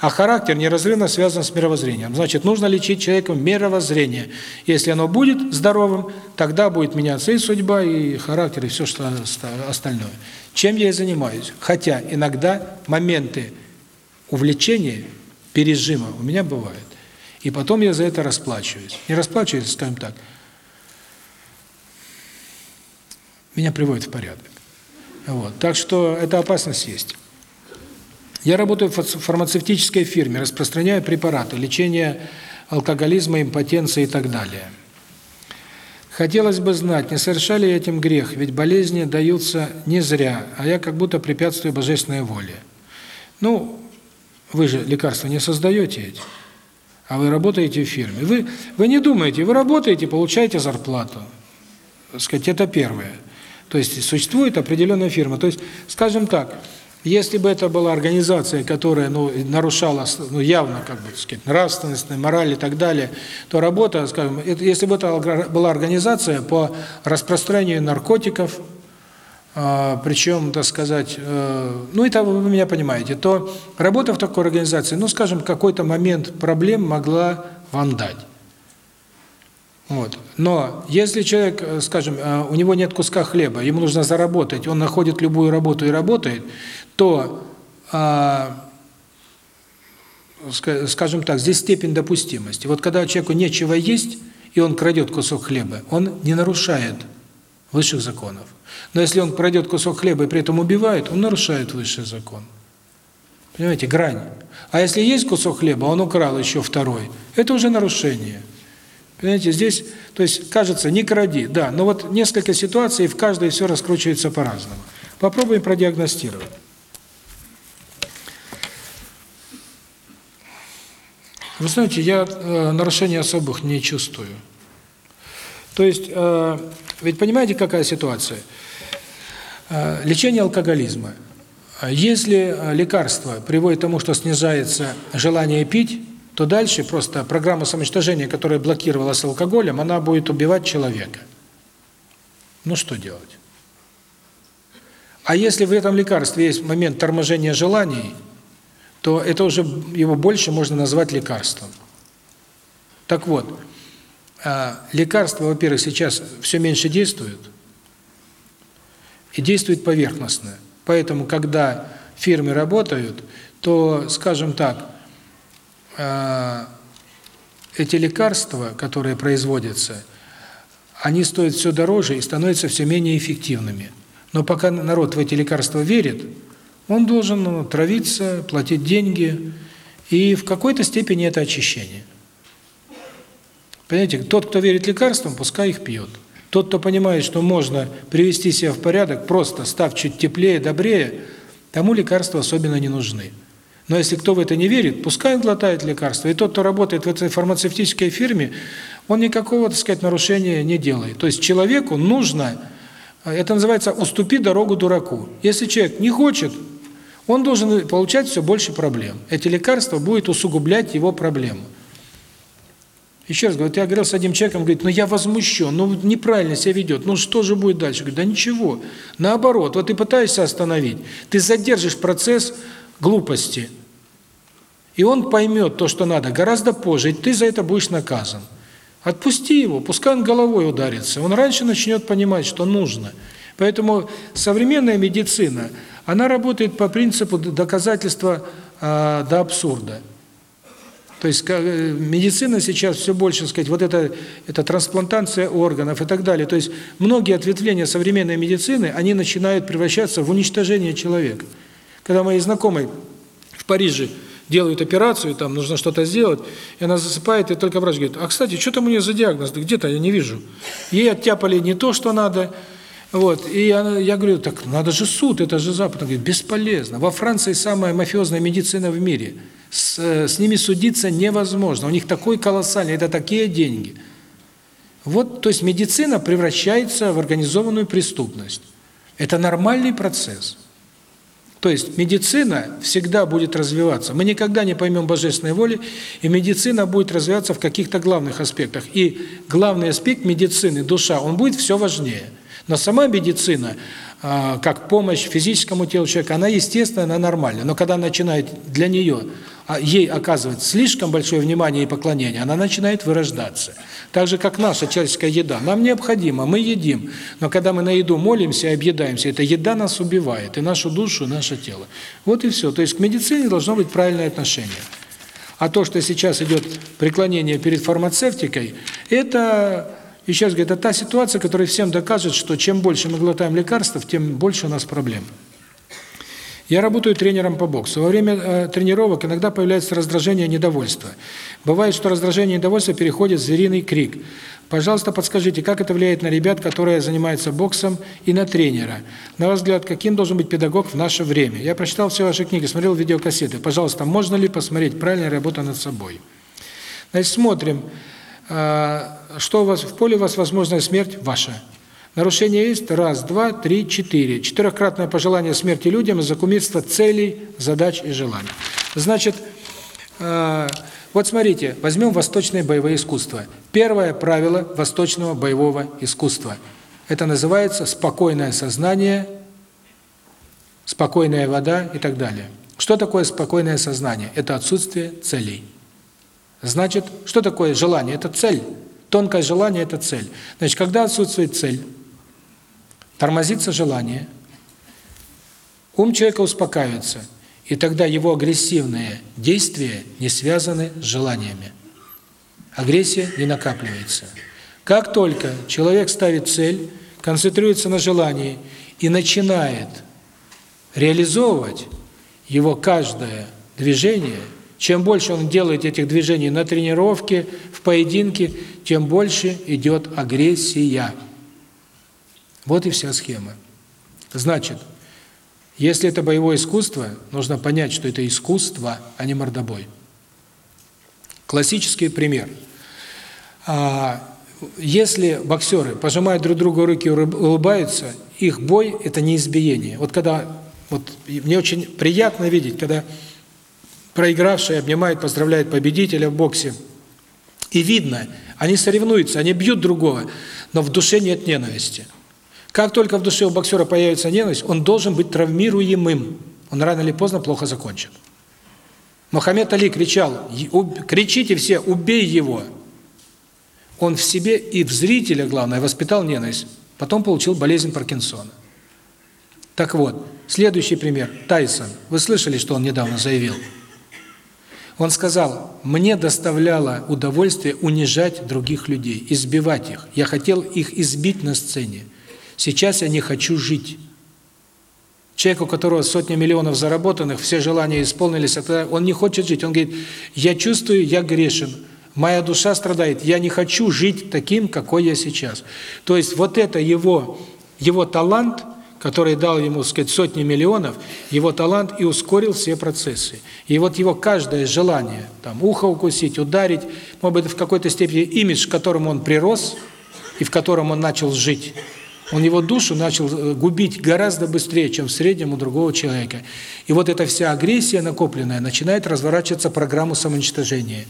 А характер неразрывно связан с мировоззрением. Значит, нужно лечить человеку мировоззрение. Если оно будет здоровым, тогда будет меняться и судьба, и характер, и все что остальное. Чем я и занимаюсь. Хотя иногда моменты увлечения – пережима у меня бывает. И потом я за это расплачиваюсь. Не расплачиваюсь, скажем так. Меня приводит в порядок. Вот. Так что эта опасность есть. Я работаю в фармацевтической фирме, распространяю препараты, лечение алкоголизма, импотенции и так далее. Хотелось бы знать, не совершали я этим грех, ведь болезни даются не зря, а я как будто препятствую божественной воле. Ну, вы же лекарства не создаете эти. А вы работаете в фирме. Вы, вы не думаете, вы работаете, получаете зарплату. Так сказать, это первое. То есть существует определенная фирма. То есть, скажем так, если бы это была организация, которая ну, нарушала ну, явно как бы, так сказать, нравственность, мораль и так далее, то работа, скажем, это, если бы это была организация по распространению наркотиков, причем, так сказать, э, ну это вы меня понимаете, то работа в такой организации, ну скажем, какой-то момент проблем могла вам дать. Вот. Но если человек, э, скажем, э, у него нет куска хлеба, ему нужно заработать, он находит любую работу и работает, то, а, скажем так, здесь степень допустимости. Вот когда человеку нечего есть, и он крадет кусок хлеба, он не нарушает высших законов. Но если он пройдет кусок хлеба и при этом убивает, он нарушает высший закон. Понимаете, грань. А если есть кусок хлеба, он украл еще второй, это уже нарушение. Понимаете, здесь, то есть, кажется, не кради, да, но вот несколько ситуаций, в каждой все раскручивается по-разному. Попробуем продиагностировать. Вы знаете, я э, нарушений особых не чувствую. То есть, э, ведь понимаете, какая ситуация? Э, лечение алкоголизма. Если э, лекарство приводит к тому, что снижается желание пить, то дальше просто программа самоуничтожения, которая блокировалась алкоголем, она будет убивать человека. Ну что делать? А если в этом лекарстве есть момент торможения желаний, то это уже его больше можно назвать лекарством. Так вот, Э, лекарства, во-первых, сейчас все меньше действуют, и действуют поверхностно. Поэтому, когда фирмы работают, то, скажем так, э, эти лекарства, которые производятся, они стоят все дороже и становятся все менее эффективными. Но пока народ в эти лекарства верит, он должен ну, травиться, платить деньги, и в какой-то степени это очищение. Понимаете, тот, кто верит лекарствам, пускай их пьет. Тот, кто понимает, что можно привести себя в порядок, просто став чуть теплее, добрее, тому лекарства особенно не нужны. Но если кто в это не верит, пускай он глотает лекарства. И тот, кто работает в этой фармацевтической фирме, он никакого, так сказать, нарушения не делает. То есть человеку нужно, это называется «уступи дорогу дураку». Если человек не хочет, он должен получать все больше проблем. Эти лекарства будут усугублять его проблему. Еще раз говорю, я говорил с одним человеком, говорит, ну я возмущен, ну неправильно себя ведет, ну что же будет дальше? Говорю, да ничего, наоборот, вот ты пытаешься остановить, ты задержишь процесс глупости, и он поймет то, что надо, гораздо позже, и ты за это будешь наказан. Отпусти его, пускай он головой ударится, он раньше начнет понимать, что нужно. Поэтому современная медицина, она работает по принципу доказательства э, до абсурда. То есть э, медицина сейчас все больше, сказать, вот это, это трансплантация органов и так далее. То есть многие ответвления современной медицины, они начинают превращаться в уничтожение человека. Когда мои знакомые в Париже делают операцию, там нужно что-то сделать, и она засыпает, и только врач говорит, а, кстати, что там у нее за диагноз? Да где-то я не вижу. Ей оттяпали не то, что надо, вот, и я, я говорю, так надо же суд, это же Запад. Он говорит, бесполезно. Во Франции самая мафиозная медицина в мире – с, с ними судиться невозможно. У них такой колоссальный, это такие деньги. Вот, то есть медицина превращается в организованную преступность. Это нормальный процесс. То есть медицина всегда будет развиваться. Мы никогда не поймем божественной воли, и медицина будет развиваться в каких-то главных аспектах. И главный аспект медицины, душа, он будет все важнее. Но сама медицина, как помощь физическому телу человека, она естественно, она нормальная. Но когда начинает для нее ей оказывать слишком большое внимание и поклонение, она начинает вырождаться. Так же, как наша человеческая еда. Нам необходимо, мы едим. Но когда мы на еду молимся и объедаемся, эта еда нас убивает, и нашу душу, и наше тело. Вот и все. То есть к медицине должно быть правильное отношение. А то, что сейчас идет преклонение перед фармацевтикой, это и сейчас, говорит, это та ситуация, которая всем докажет, что чем больше мы глотаем лекарств, тем больше у нас проблем. Я работаю тренером по боксу. Во время э, тренировок иногда появляется раздражение и недовольство. Бывает, что раздражение и недовольство переходит в звериный крик. Пожалуйста, подскажите, как это влияет на ребят, которые занимаются боксом, и на тренера? На ваш взгляд, каким должен быть педагог в наше время? Я прочитал все ваши книги, смотрел видеокассеты. Пожалуйста, можно ли посмотреть правильная работа над собой? Значит, смотрим. Э, что у вас в поле, у вас возможная смерть ваша. Нарушение есть раз, два, три, четыре. Четырехкратное пожелание смерти людям из-за кумирства целей, задач и желаний. Значит, э, вот смотрите, возьмем восточное боевое искусство. Первое правило восточного боевого искусства. Это называется спокойное сознание, спокойная вода и так далее. Что такое спокойное сознание? Это отсутствие целей. Значит, что такое желание? Это цель. Тонкое желание – это цель. Значит, когда отсутствует цель, тормозится желание, ум человека успокаивается, и тогда его агрессивные действия не связаны с желаниями. Агрессия не накапливается. Как только человек ставит цель, концентрируется на желании и начинает реализовывать его каждое движение – чем больше он делает этих движений на тренировке, в поединке, тем больше идет агрессия. Вот и вся схема. Значит, если это боевое искусство, нужно понять, что это искусство, а не мордобой. Классический пример. А, если боксеры пожимают друг другу руки и улыбаются, их бой – это не избиение. Вот когда, вот мне очень приятно видеть, когда проигравший обнимает, поздравляет победителя в боксе. И видно, они соревнуются, они бьют другого, но в душе нет ненависти. Как только в душе у боксера появится ненависть, он должен быть травмируемым. Он рано или поздно плохо закончит. Мухаммед Али кричал, кричите все, убей его. Он в себе и в зрителя, главное, воспитал ненависть. Потом получил болезнь Паркинсона. Так вот, следующий пример. Тайсон. Вы слышали, что он недавно заявил? Он сказал, мне доставляло удовольствие унижать других людей, избивать их. Я хотел их избить на сцене. Сейчас я не хочу жить. Человек, у которого сотни миллионов заработанных, все желания исполнились, это он не хочет жить. Он говорит, я чувствую, я грешен. Моя душа страдает. Я не хочу жить таким, какой я сейчас. То есть вот это его, его талант – который дал ему, сказать, сотни миллионов, его талант и ускорил все процессы. И вот его каждое желание, там, ухо укусить, ударить, может быть, в какой-то степени имидж, к которому он прирос и в котором он начал жить, он его душу начал э, губить гораздо быстрее, чем в среднем у другого человека. И вот эта вся агрессия накопленная начинает разворачиваться программу самоуничтожения.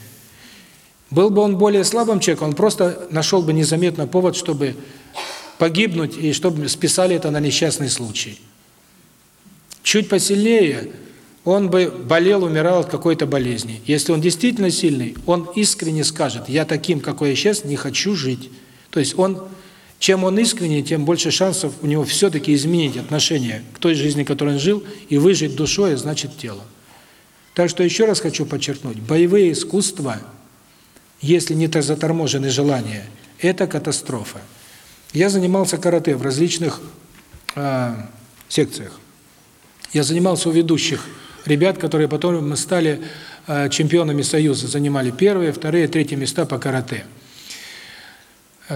Был бы он более слабым человеком, он просто нашел бы незаметно повод, чтобы погибнуть и чтобы списали это на несчастный случай. Чуть посильнее он бы болел, умирал от какой-то болезни. Если он действительно сильный, он искренне скажет: "Я таким, какой я сейчас, не хочу жить". То есть он чем он искренне, тем больше шансов у него все таки изменить отношение к той жизни, которой он жил, и выжить душой, а значит, тело. Так что еще раз хочу подчеркнуть: боевые искусства, если не заторможены желания, это катастрофа. Я занимался карате в различных э, секциях. Я занимался у ведущих ребят, которые потом мы стали э, чемпионами Союза, занимали первые, вторые, третьи места по карате.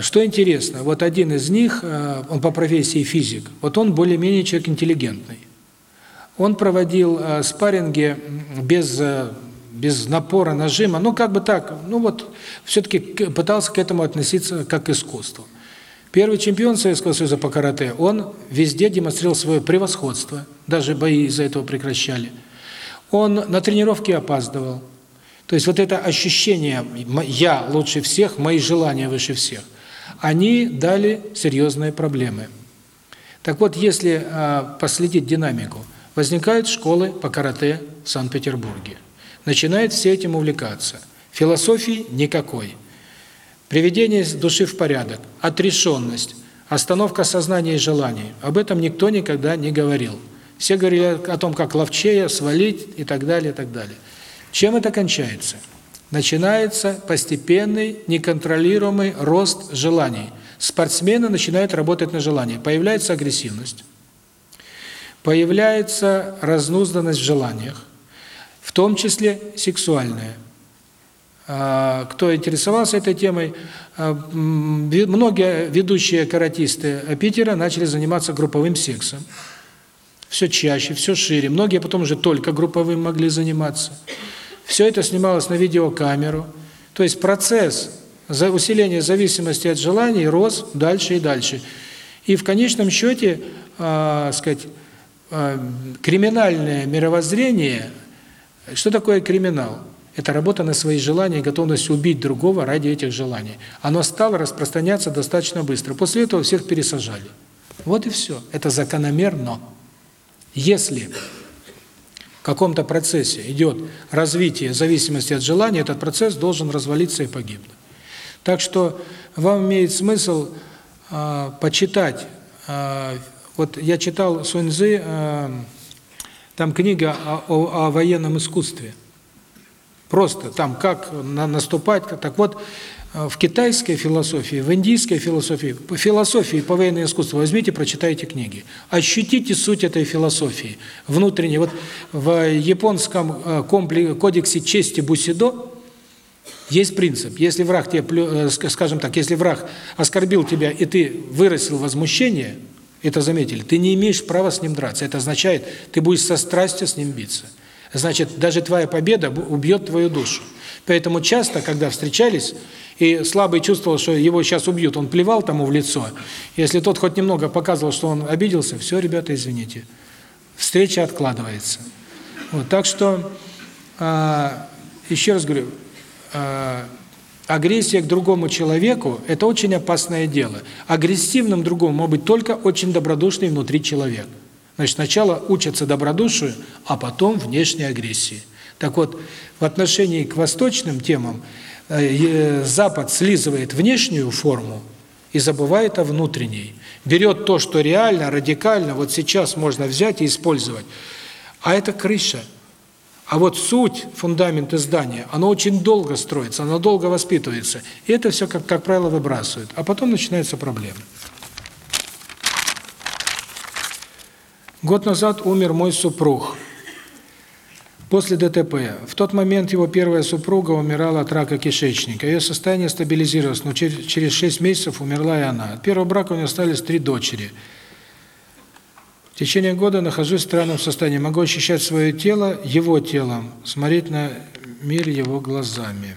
Что интересно, вот один из них, э, он по профессии физик, вот он более-менее человек интеллигентный. Он проводил э, спарринги без, э, без напора, нажима, ну как бы так, ну вот все-таки пытался к этому относиться как к искусству. Первый чемпион Советского Союза по карате, он везде демонстрировал свое превосходство, даже бои из-за этого прекращали. Он на тренировке опаздывал. То есть вот это ощущение «я лучше всех, мои желания выше всех», они дали серьезные проблемы. Так вот, если а, последить динамику, возникают школы по карате в Санкт-Петербурге. Начинают все этим увлекаться. Философии никакой. Приведение души в порядок, отрешенность, остановка сознания и желаний. Об этом никто никогда не говорил. Все говорили о том, как ловчее, свалить и так далее, и так далее. Чем это кончается? Начинается постепенный, неконтролируемый рост желаний. Спортсмены начинают работать на желании. Появляется агрессивность, появляется разнузданность в желаниях, в том числе сексуальная. Кто интересовался этой темой, э, многие ведущие каратисты э, Питера начали заниматься групповым сексом. Все чаще, все шире. Многие потом уже только групповым могли заниматься. Все это снималось на видеокамеру. То есть процесс за усиления зависимости от желаний рос дальше и дальше. И в конечном счете, э, сказать, э, криминальное мировоззрение, что такое криминал? Это работа на свои желания, готовность убить другого ради этих желаний. Оно стало распространяться достаточно быстро. После этого всех пересажали. Вот и все. Это закономерно. Если в каком-то процессе идет развитие зависимости от желания, этот процесс должен развалиться и погибнуть. Так что вам имеет смысл э, почитать. Э, вот я читал Суньзы, э, а, там книга о, о, о военном искусстве – Просто там как наступать. Так вот, э, в китайской философии, в индийской философии, по философии по военное искусство возьмите, прочитайте книги. Ощутите суть этой философии. внутренней. Вот в японском э, комплексе, кодексе чести Бусидо есть принцип. Если враг тебе, э, скажем так, если враг оскорбил тебя, и ты выразил возмущение, это заметили, ты не имеешь права с ним драться. Это означает, ты будешь со страстью с ним биться. Значит, даже твоя победа убьет твою душу. Поэтому часто, когда встречались, и слабый чувствовал, что его сейчас убьют, он плевал тому в лицо. Если тот хоть немного показывал, что он обиделся, все, ребята, извините. Встреча откладывается. Вот, так что, а, еще раз говорю, а, агрессия к другому человеку – это очень опасное дело. Агрессивным другому может быть только очень добродушный внутри человек. Значит, сначала учатся добродушию, а потом внешней агрессии. Так вот, в отношении к восточным темам э, Запад слизывает внешнюю форму и забывает о внутренней. Берет то, что реально, радикально, вот сейчас можно взять и использовать. А это крыша. А вот суть, фундамент здания, оно очень долго строится, оно долго воспитывается. И это все, как, как правило, выбрасывают. А потом начинаются проблемы. Год назад умер мой супруг. После ДТП. В тот момент его первая супруга умирала от рака кишечника. Ее состояние стабилизировалось, но через 6 месяцев умерла и она. От первого брака у нее остались три дочери. В течение года нахожусь в странном состоянии. Могу ощущать свое тело его телом, смотреть на мир его глазами.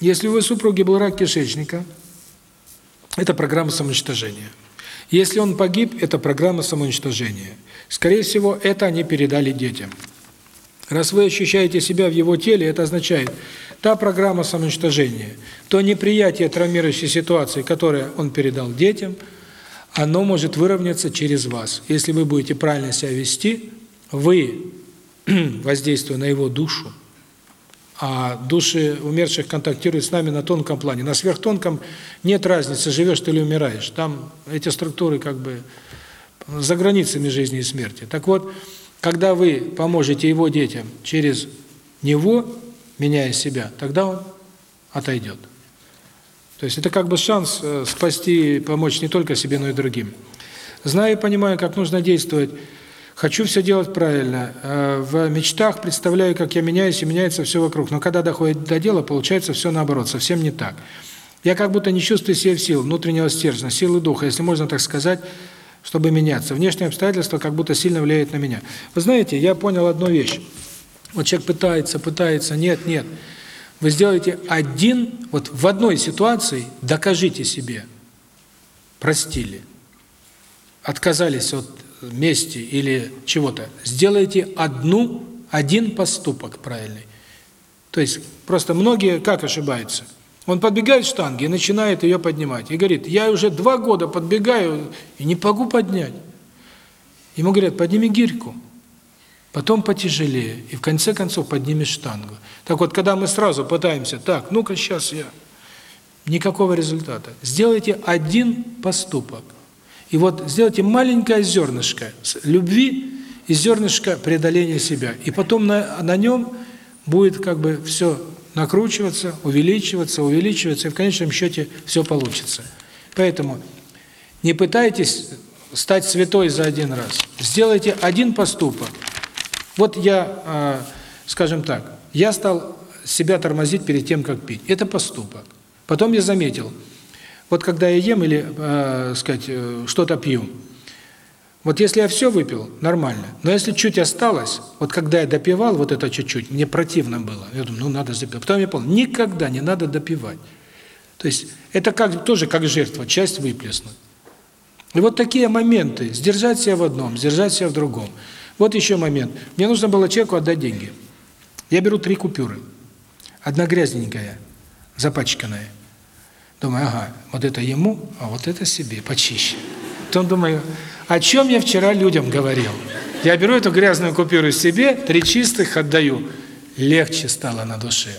Если у вас супруги был рак кишечника, это программа самоуничтожения. Если он погиб, это программа самоуничтожения. Скорее всего, это они передали детям. Раз вы ощущаете себя в его теле, это означает, та программа самоуничтожения, то неприятие травмирующей ситуации, которое он передал детям, оно может выровняться через вас. Если вы будете правильно себя вести, вы, воздействуя на его душу, а души умерших контактируют с нами на тонком плане. На сверхтонком нет разницы, живешь ты или умираешь. Там эти структуры как бы за границами жизни и смерти. Так вот, когда вы поможете его детям через него, меняя себя, тогда он отойдет. То есть это как бы шанс э, спасти, помочь не только себе, но и другим. Знаю и понимаю, как нужно действовать Хочу все делать правильно. Э, в мечтах представляю, как я меняюсь, и меняется все вокруг. Но когда доходит до дела, получается все наоборот, совсем не так. Я как будто не чувствую себя в сил, внутреннего стержня, силы духа, если можно так сказать, чтобы меняться. Внешние обстоятельства как будто сильно влияют на меня. Вы знаете, я понял одну вещь. Вот человек пытается, пытается, нет, нет. Вы сделаете один, вот в одной ситуации докажите себе, простили, отказались от месте или чего-то, сделайте одну, один поступок правильный. То есть просто многие как ошибаются? Он подбегает к штанге и начинает ее поднимать. И говорит, я уже два года подбегаю и не могу поднять. Ему говорят, подними гирьку, потом потяжелее, и в конце концов поднимешь штангу. Так вот, когда мы сразу пытаемся, так, ну-ка сейчас я, никакого результата. Сделайте один поступок. И вот сделайте маленькое зернышко любви и зернышко преодоления себя. И потом на, на нем будет как бы все накручиваться, увеличиваться, увеличиваться, и в конечном счете все получится. Поэтому не пытайтесь стать святой за один раз. Сделайте один поступок. Вот я, а, скажем так, я стал себя тормозить перед тем, как пить. Это поступок. Потом я заметил – вот когда я ем или, э, сказать, э, что-то пью, вот если я все выпил, нормально. Но если чуть осталось, вот когда я допивал вот это чуть-чуть, мне противно было. Я думаю, ну надо запивать. Потом я понял, никогда не надо допивать. То есть это как тоже как жертва, часть выплеснуть. И вот такие моменты. Сдержать себя в одном, сдержать себя в другом. Вот еще момент. Мне нужно было человеку отдать деньги. Я беру три купюры. Одна грязненькая, запачканная. Думаю, ага, вот это ему, а вот это себе, почище. Потом думаю, о чем я вчера людям говорил? Я беру эту грязную купюру себе, три чистых отдаю. Легче стало на душе.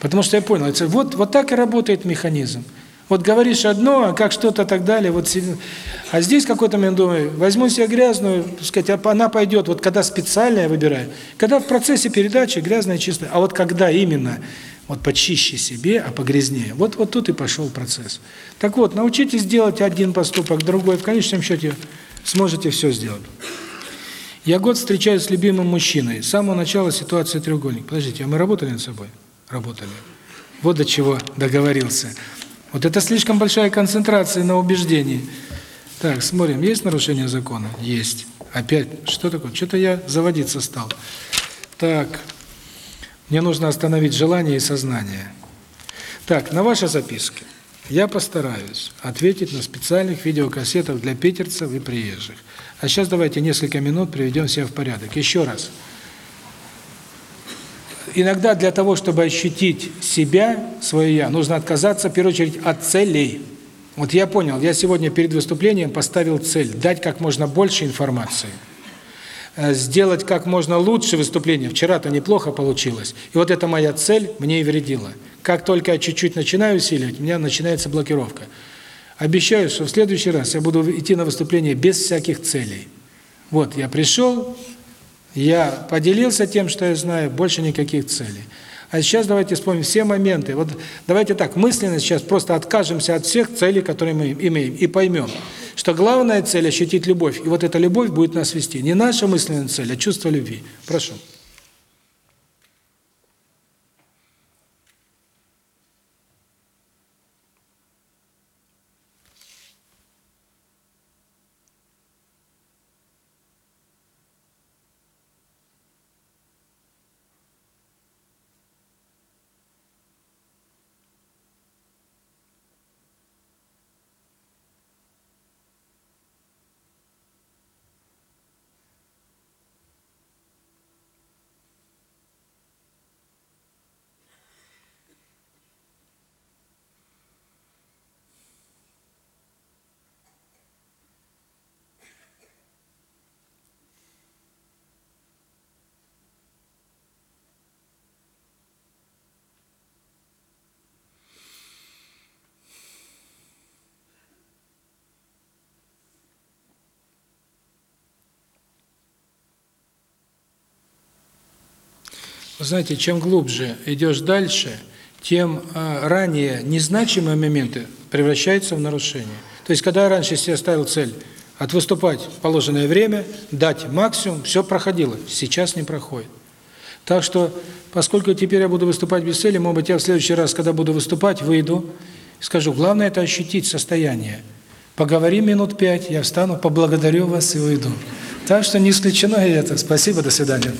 Потому что я понял, вот, вот так и работает механизм. Вот говоришь одно, а как что-то так далее. Вот, а здесь какой-то момент думаю, возьму себе грязную, сказать, она пойдет, вот когда специально я выбираю, когда в процессе передачи грязная, чистая, а вот когда именно вот почище себе, а погрязнее. Вот вот тут и пошел процесс. Так вот, научитесь делать один поступок, другой, в конечном счете сможете все сделать. Я год встречаюсь с любимым мужчиной. С самого начала ситуация треугольник. Подождите, а мы работали над собой? Работали. Вот до чего договорился. Вот это слишком большая концентрация на убеждении. Так, смотрим, есть нарушение закона? Есть. Опять, что такое? Что-то я заводиться стал. Так, мне нужно остановить желание и сознание. Так, на ваши записки я постараюсь ответить на специальных видеокассетах для питерцев и приезжих. А сейчас давайте несколько минут приведем себя в порядок. Еще раз. Иногда для того, чтобы ощутить себя, свое «я», нужно отказаться, в первую очередь, от целей. Вот я понял, я сегодня перед выступлением поставил цель – дать как можно больше информации. Э, сделать как можно лучше выступление. Вчера-то неплохо получилось. И вот это моя цель мне и вредила. Как только я чуть-чуть начинаю усиливать, у меня начинается блокировка. Обещаю, что в следующий раз я буду идти на выступление без всяких целей. Вот, я пришел, я поделился тем, что я знаю, больше никаких целей. А сейчас давайте вспомним все моменты. Вот давайте так, мысленно сейчас просто откажемся от всех целей, которые мы имеем, и поймем, что главная цель – ощутить любовь. И вот эта любовь будет нас вести. Не наша мысленная цель, а чувство любви. Прошу. знаете, чем глубже идешь дальше, тем э, ранее незначимые моменты превращаются в нарушение. То есть, когда я раньше себе ставил цель от выступать в положенное время, дать максимум, все проходило, сейчас не проходит. Так что, поскольку теперь я буду выступать без цели, может быть, я в следующий раз, когда буду выступать, выйду и скажу, главное – это ощутить состояние. Поговорим минут пять, я встану, поблагодарю вас и уйду. Так что не исключено и это. Спасибо, до свидания.